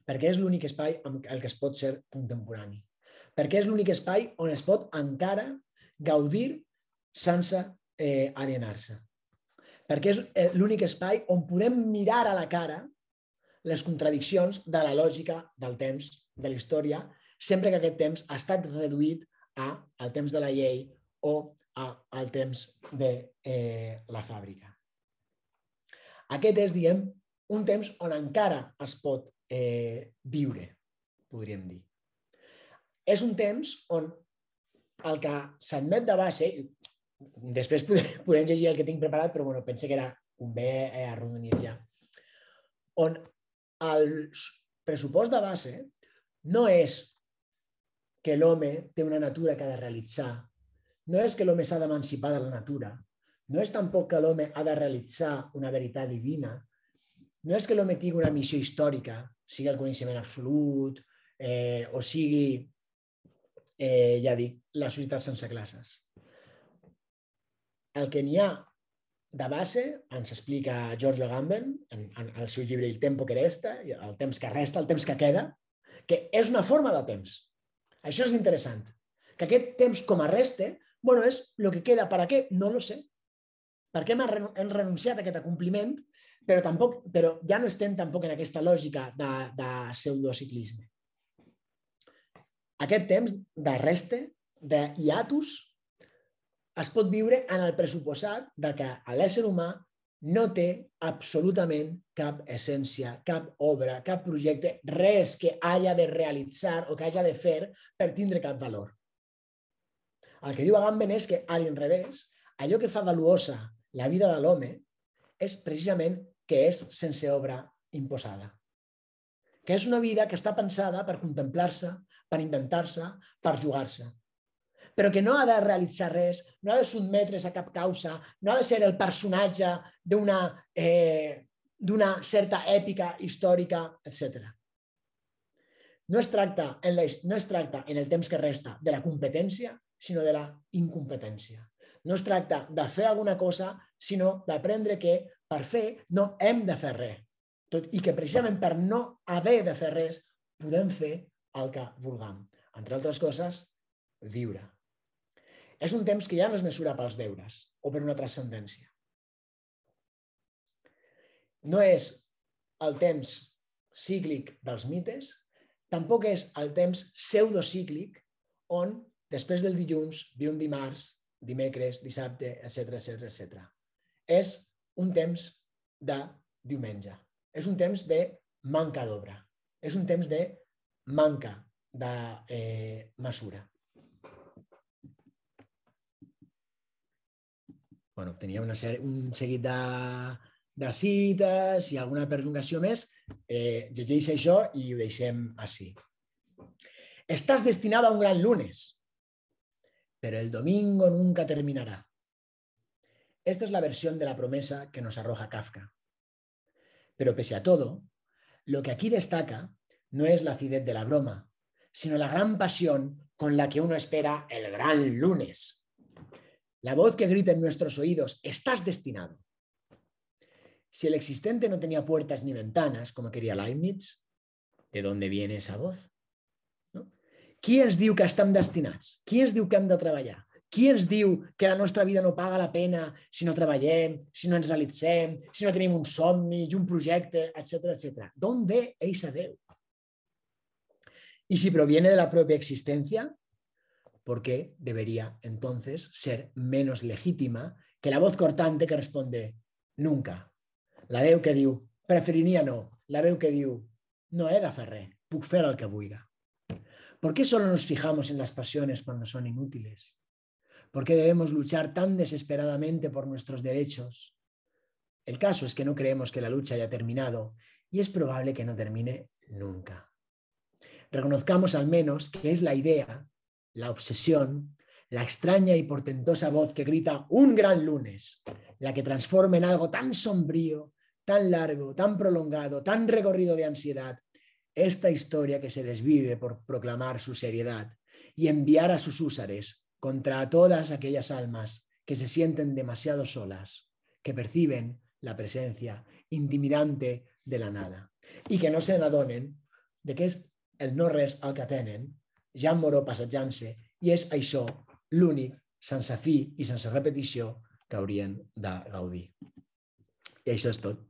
Perquè és l'únic espai amb el que es pot ser contemporani. Perquè és l'únic espai on es pot encara gaudir sense eh, alienar-se. Perquè és eh, l'únic espai on podem mirar a la cara les contradiccions de la lògica del temps, de la història, sempre que aquest temps ha estat reduït a, al temps de la llei o al temps de eh, la fàbrica. Aquest és, diem, un temps on encara es pot eh, viure, podríem dir. És un temps on el que s'admet de base, després podem, llegir el que tinc preparat, però bueno, pense que era convé eh, arrodonir ja, on el pressupost de base no és que l'home té una natura que ha de realitzar, no és que l'home s'ha d'emancipar de la natura, no és tampoc que l'home ha de realitzar una veritat divina, no és que l'home tingui una missió històrica, sigui el coneixement absolut eh, o sigui, eh, ja dic, la societat sense classes. El que n'hi ha de base, ens explica Giorgio Agamben en, en el seu llibre El tempo que resta, el temps que resta, el temps que queda, que és una forma de temps. Això és interessant. Que aquest temps com a reste Bueno, és el que queda. Per a què? No lo sé. Per què hem renunciat a aquest acompliment, però, tampoc, però ja no estem tampoc en aquesta lògica de, de pseudociclisme. Aquest temps de reste, de hiatus, es pot viure en el pressuposat de que l'ésser humà no té absolutament cap essència, cap obra, cap projecte, res que hagi de realitzar o que hagi de fer per tindre cap valor. El que diu Agamben és que, a l'inrevés, allò que fa valuosa la vida de l'home és precisament que és sense obra imposada. Que és una vida que està pensada per contemplar-se, per inventar-se, per jugar-se. Però que no ha de realitzar res, no ha de sotmetre's a cap causa, no ha de ser el personatge d'una eh, certa èpica històrica, etc. No es, tracta en la, no es tracta en el temps que resta de la competència, sinó de la incompetència. No es tracta de fer alguna cosa, sinó d'aprendre que per fer no hem de fer res. Tot i que precisament per no haver de fer res podem fer el que vulguem. Entre altres coses, viure. És un temps que ja no es mesura pels deures o per una transcendència. No és el temps cíclic dels mites, tampoc és el temps pseudocíclic on després del dilluns ve un dimarts, dimecres, dissabte, etc etc etc. És un temps de diumenge. És un temps de manca d'obra. És un temps de manca de eh, mesura. bueno, tenia una sèrie, un seguit de, de cites i alguna perjungació més. Eh, llegeix això i ho deixem així. Estàs destinada a un gran lunes pero el domingo nunca terminará. Esta es la versión de la promesa que nos arroja Kafka. Pero pese a todo, lo que aquí destaca no es la acidez de la broma, sino la gran pasión con la que uno espera el gran lunes. La voz que grita en nuestros oídos, estás destinado. Si el existente no tenía puertas ni ventanas, como quería Leibniz, ¿de dónde viene esa voz? Qui ens diu que estem destinats? Qui ens diu que hem de treballar? Qui ens diu que la nostra vida no paga la pena si no treballem, si no ens realitzem, si no tenim un somni i un projecte, etc etc. D'on ve eixa Déu? I si proviene de la pròpia existència, ¿Por qué debería entonces ser menos legítima que la voz cortante que responde nunca? La veu que diu preferiria no, la veu que diu no he de fer res, puc fer el que vulga. ¿Por qué solo nos fijamos en las pasiones cuando son inútiles? ¿Por qué debemos luchar tan desesperadamente por nuestros derechos? El caso es que no creemos que la lucha haya terminado y es probable que no termine nunca. Reconozcamos al menos que es la idea, la obsesión, la extraña y portentosa voz que grita un gran lunes, la que transforma en algo tan sombrío, tan largo, tan prolongado, tan recorrido de ansiedad, esta historia que se desvive por proclamar su seriedad y enviar a sus húsares contra todas aquellas almas que se sienten demasiado solas, que perciben la presencia intimidante de la nada y que no se adonen de que és el no res el que tenen, Jean Moreau passejant-se, i és això l'únic, sense fi i sense repetició, que haurien de gaudir. I això és tot.